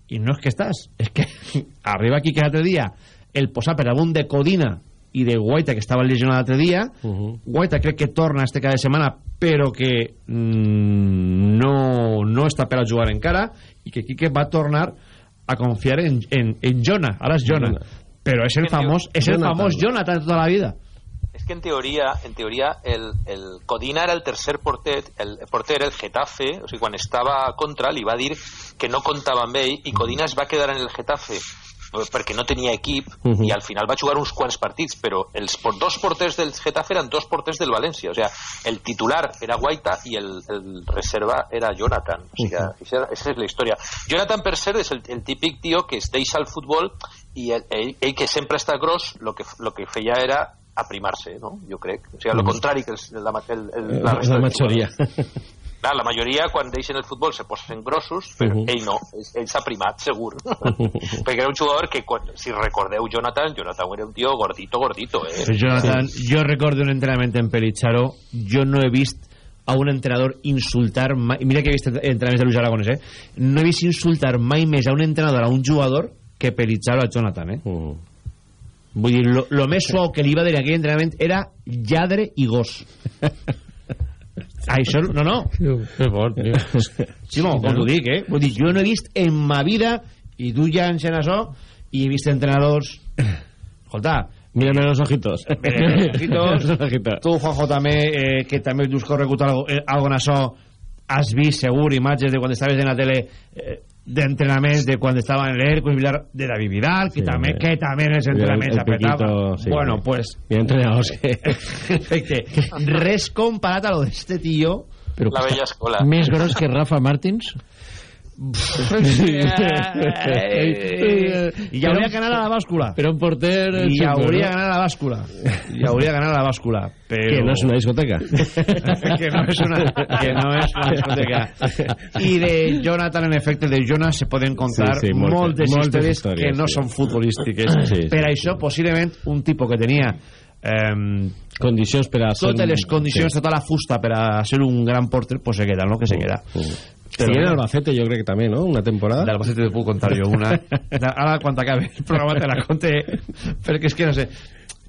i no és que estàs és que (laughs) arriba aquí que l'altre dia el posar per damunt de Codina i de Guaita que estava lesionat l'altre dia uh -huh. Guaita crec que torna este cada setmana però que mm, no, no està per a jugar encara i que Quique va tornar a confiar en, en, en Jona ara és Jona, Jona. Però és el famós és el Jonathan. famós Jonathan tota la vida es que en teoria, en teoria el, el Codina era el tercer porter, el porter, el Getafe, o sigui, quan estava contra li va dir que no comptava amb ell i Codina es va quedar en el Getafe perquè no tenia equip uh -huh. i al final va jugar uns quants partits però els dos porters del Getafe eren dos porters del València o sea, el titular era Guaita i el, el reserva era Jonathan o uh -huh. esa, és la història Jonathan per cert és el, el típic tio que es deixa el futbol i ell, ell, ell que sempre està gros lo que, lo que feia era aprimar-se, no? Jo crec. O sigui, el contrari que el, la, el, el, la, la majoria. Clar, la majoria, quan deixen el futbol, se posen grossos, però uh -huh. ell no, ell, ell s'ha primat, segur. (laughs) Perquè era un jugador que, quan, si recordeu Jonathan, Jonathan era un tio gordito, gordito, eh? Però Jonathan, jo recordo un entrenament en Pelicharo, jo no he vist a un entrenador insultar mai, mira que he vist entrenaments de Luis Aragones, eh? no he vist insultar mai més a un entrenador, a un jugador, que Pelicharo a Jonathan, eh? -huh. Vull dir, lo, lo més (laughs) suau que li va dir aquell entrenament era lladre i gos. Això, no, no. Que fort, tio. (laughs) Sí, no, com t'ho dic, eh? Vull dir, jo no he vist en ma vida, i tu ja en això, i he vist entrenadors... Escolta, Mírame los ojitos. Mírame los ojitos. (laughs) tu, Juanjo, també, eh, que també has corregut algo, eh, algo en això, has vist segur imatges de quan estaves en la tele eh, d'entrenaments de quan estava en l'Herco de David Vidal, que, sí, també, que també en els entrenaments el, el apretava. Sí, bueno, sí. pues... Mi entrenadors que... Efecte, res comparat a lo d'este tio... Però la vella escola. Més gros que Rafa Martins? Y (laughs) hauria que anar a la bàscula però un porter i hauria que anar a la bàscula i hauria que anar a la bàscula però... que no és una discoteca (laughs) que no és una, que no és una discoteca i de Jonathan en efecte de Jonas se poden contar sí, sí, moltes, moltes, moltes històries, històries que no sí. són futbolístiques sí, sí. per això possiblement un tipus que tenia eh, condicions per a totes les condicions, sí. tota la fusta per a ser un gran porter, pues se queda, no? que se queda uh, uh. Però, sí, en Albacete jo crec que també, no? Una temporada. D'Albacete te puc contar jo una. (laughs) Ara, quan acabi el programa te la conté, perquè és que no sé...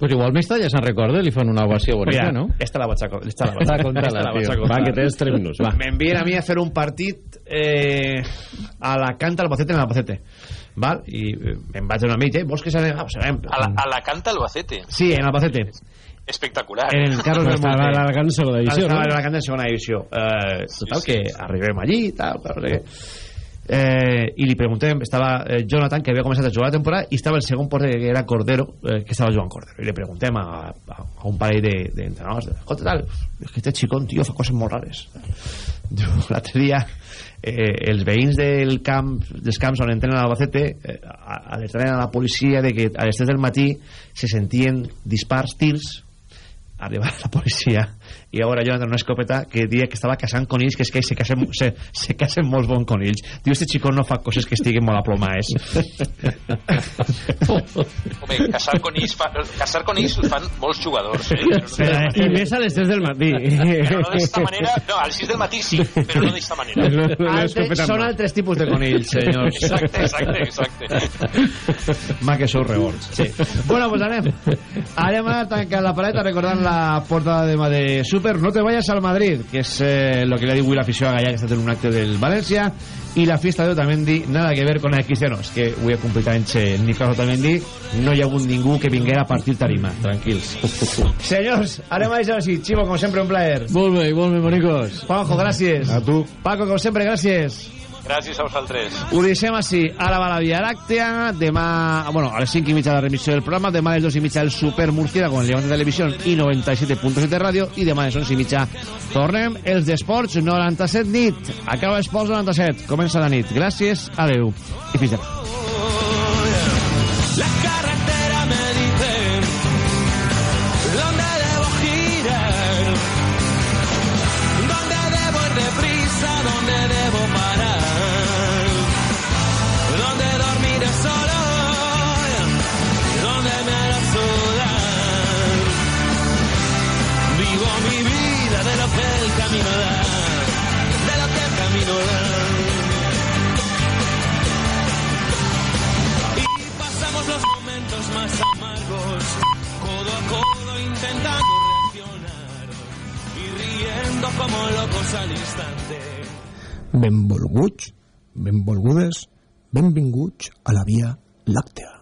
Pues igual Mestalla se'n recorda, li fan una ovació bonica, ja, no? Esta la vaig a, esta la vaig a, contar. Esta la vaig a contar. Va, que tens 3 minuts, va. M'envien a mi a fer un partit eh, a la canta Albacete en Albacete. Val? I eh, em vaig a una mitja, eh? vols que s'anem? Ah, pues anem. A la, a la canta Albacete? Sí, en Albacete espectacular. En el Carlos Estava a l'Alacant en segona divisió, no? Estava a en segona divisió. Eh, total, sí, sí. que arribem allí i tal, però no sé eh, i li preguntem, estava eh, Jonathan que havia començat a jugar la temporada i estava el segon porter que era Cordero eh, que estava jugant Cordero i li preguntem a, a, a un parell d'entrenadors de, escolta tal, és que este xicón tio fa coses molt rares (laughs) l'altre dia eh, els veïns del camp, dels camps on entrenen a Albacete eh, alertaven a la policia de que a les 3 del matí se sentien dispars, tirs arribar la policia i llavors Jonathan una escopeta que dia que estava casant conills que és que se casen, se, se casen molts bons conills. Diu este xico no fa coses que estiguen molt aplomades (laughs) home, casar conills fa, casar conills fan molts jugadors eh? no sí, i més a les 3 del matí. Però no d'esta manera no, a les 6 del matí sí però no d'esta manera. Altre, són altres tipus de conills senyors. Exacte, exacte, exacte. (laughs) Ma que sou rebords sí. bueno, pues anem. Anem a tancar la paleta recordant la portada de mà de Super No te vayas al Madrid, que és eh, lo que le ha dit avui l'afició a Gallà, que està en un acte del València, i la fiesta de Otamendi, nada que ver con el Cristiano. És que avui completament Nicolás Otamendi, no hi ha hagut ningú que vinguera a partir tarima, tranquils. (laughs) Senyors, anem a deixar així. Chivo, com sempre, un plaer. Molt bé, molt bé, bonicos. Juanjo, gràcies. A tu. Paco, com sempre, gràcies. Gràcies a vosaltres. Ho deixem així. Ara va la Via Làctea. Demà, bueno, a les 5 i mitja la remissió del programa. Demà a les 2 i mitja el Super Murcia con el Levante Televisió i 97.7 Ràdio. I demà a les 11 i mitja tornem els d'Esports 97 nit. Acaba Esports 97. Comença la nit. Gràcies, adeu i fins demà. La carretera locos al instante. Benvolguts, benvolgudes, benvinguts a la Via Làctea.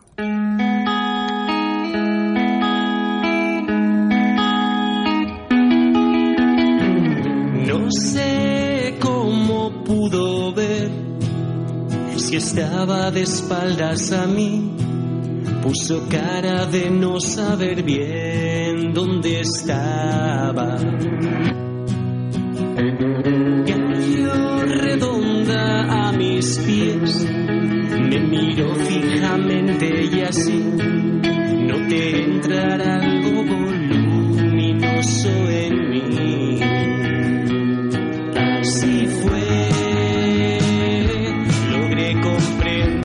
No sé cómo pudo ver si estaba de espaldas a mí. Puso cara de no saber bien dónde estaba. Cayó redonda a mis pies, me miró fijamente y así no te entrará algo voluminoso.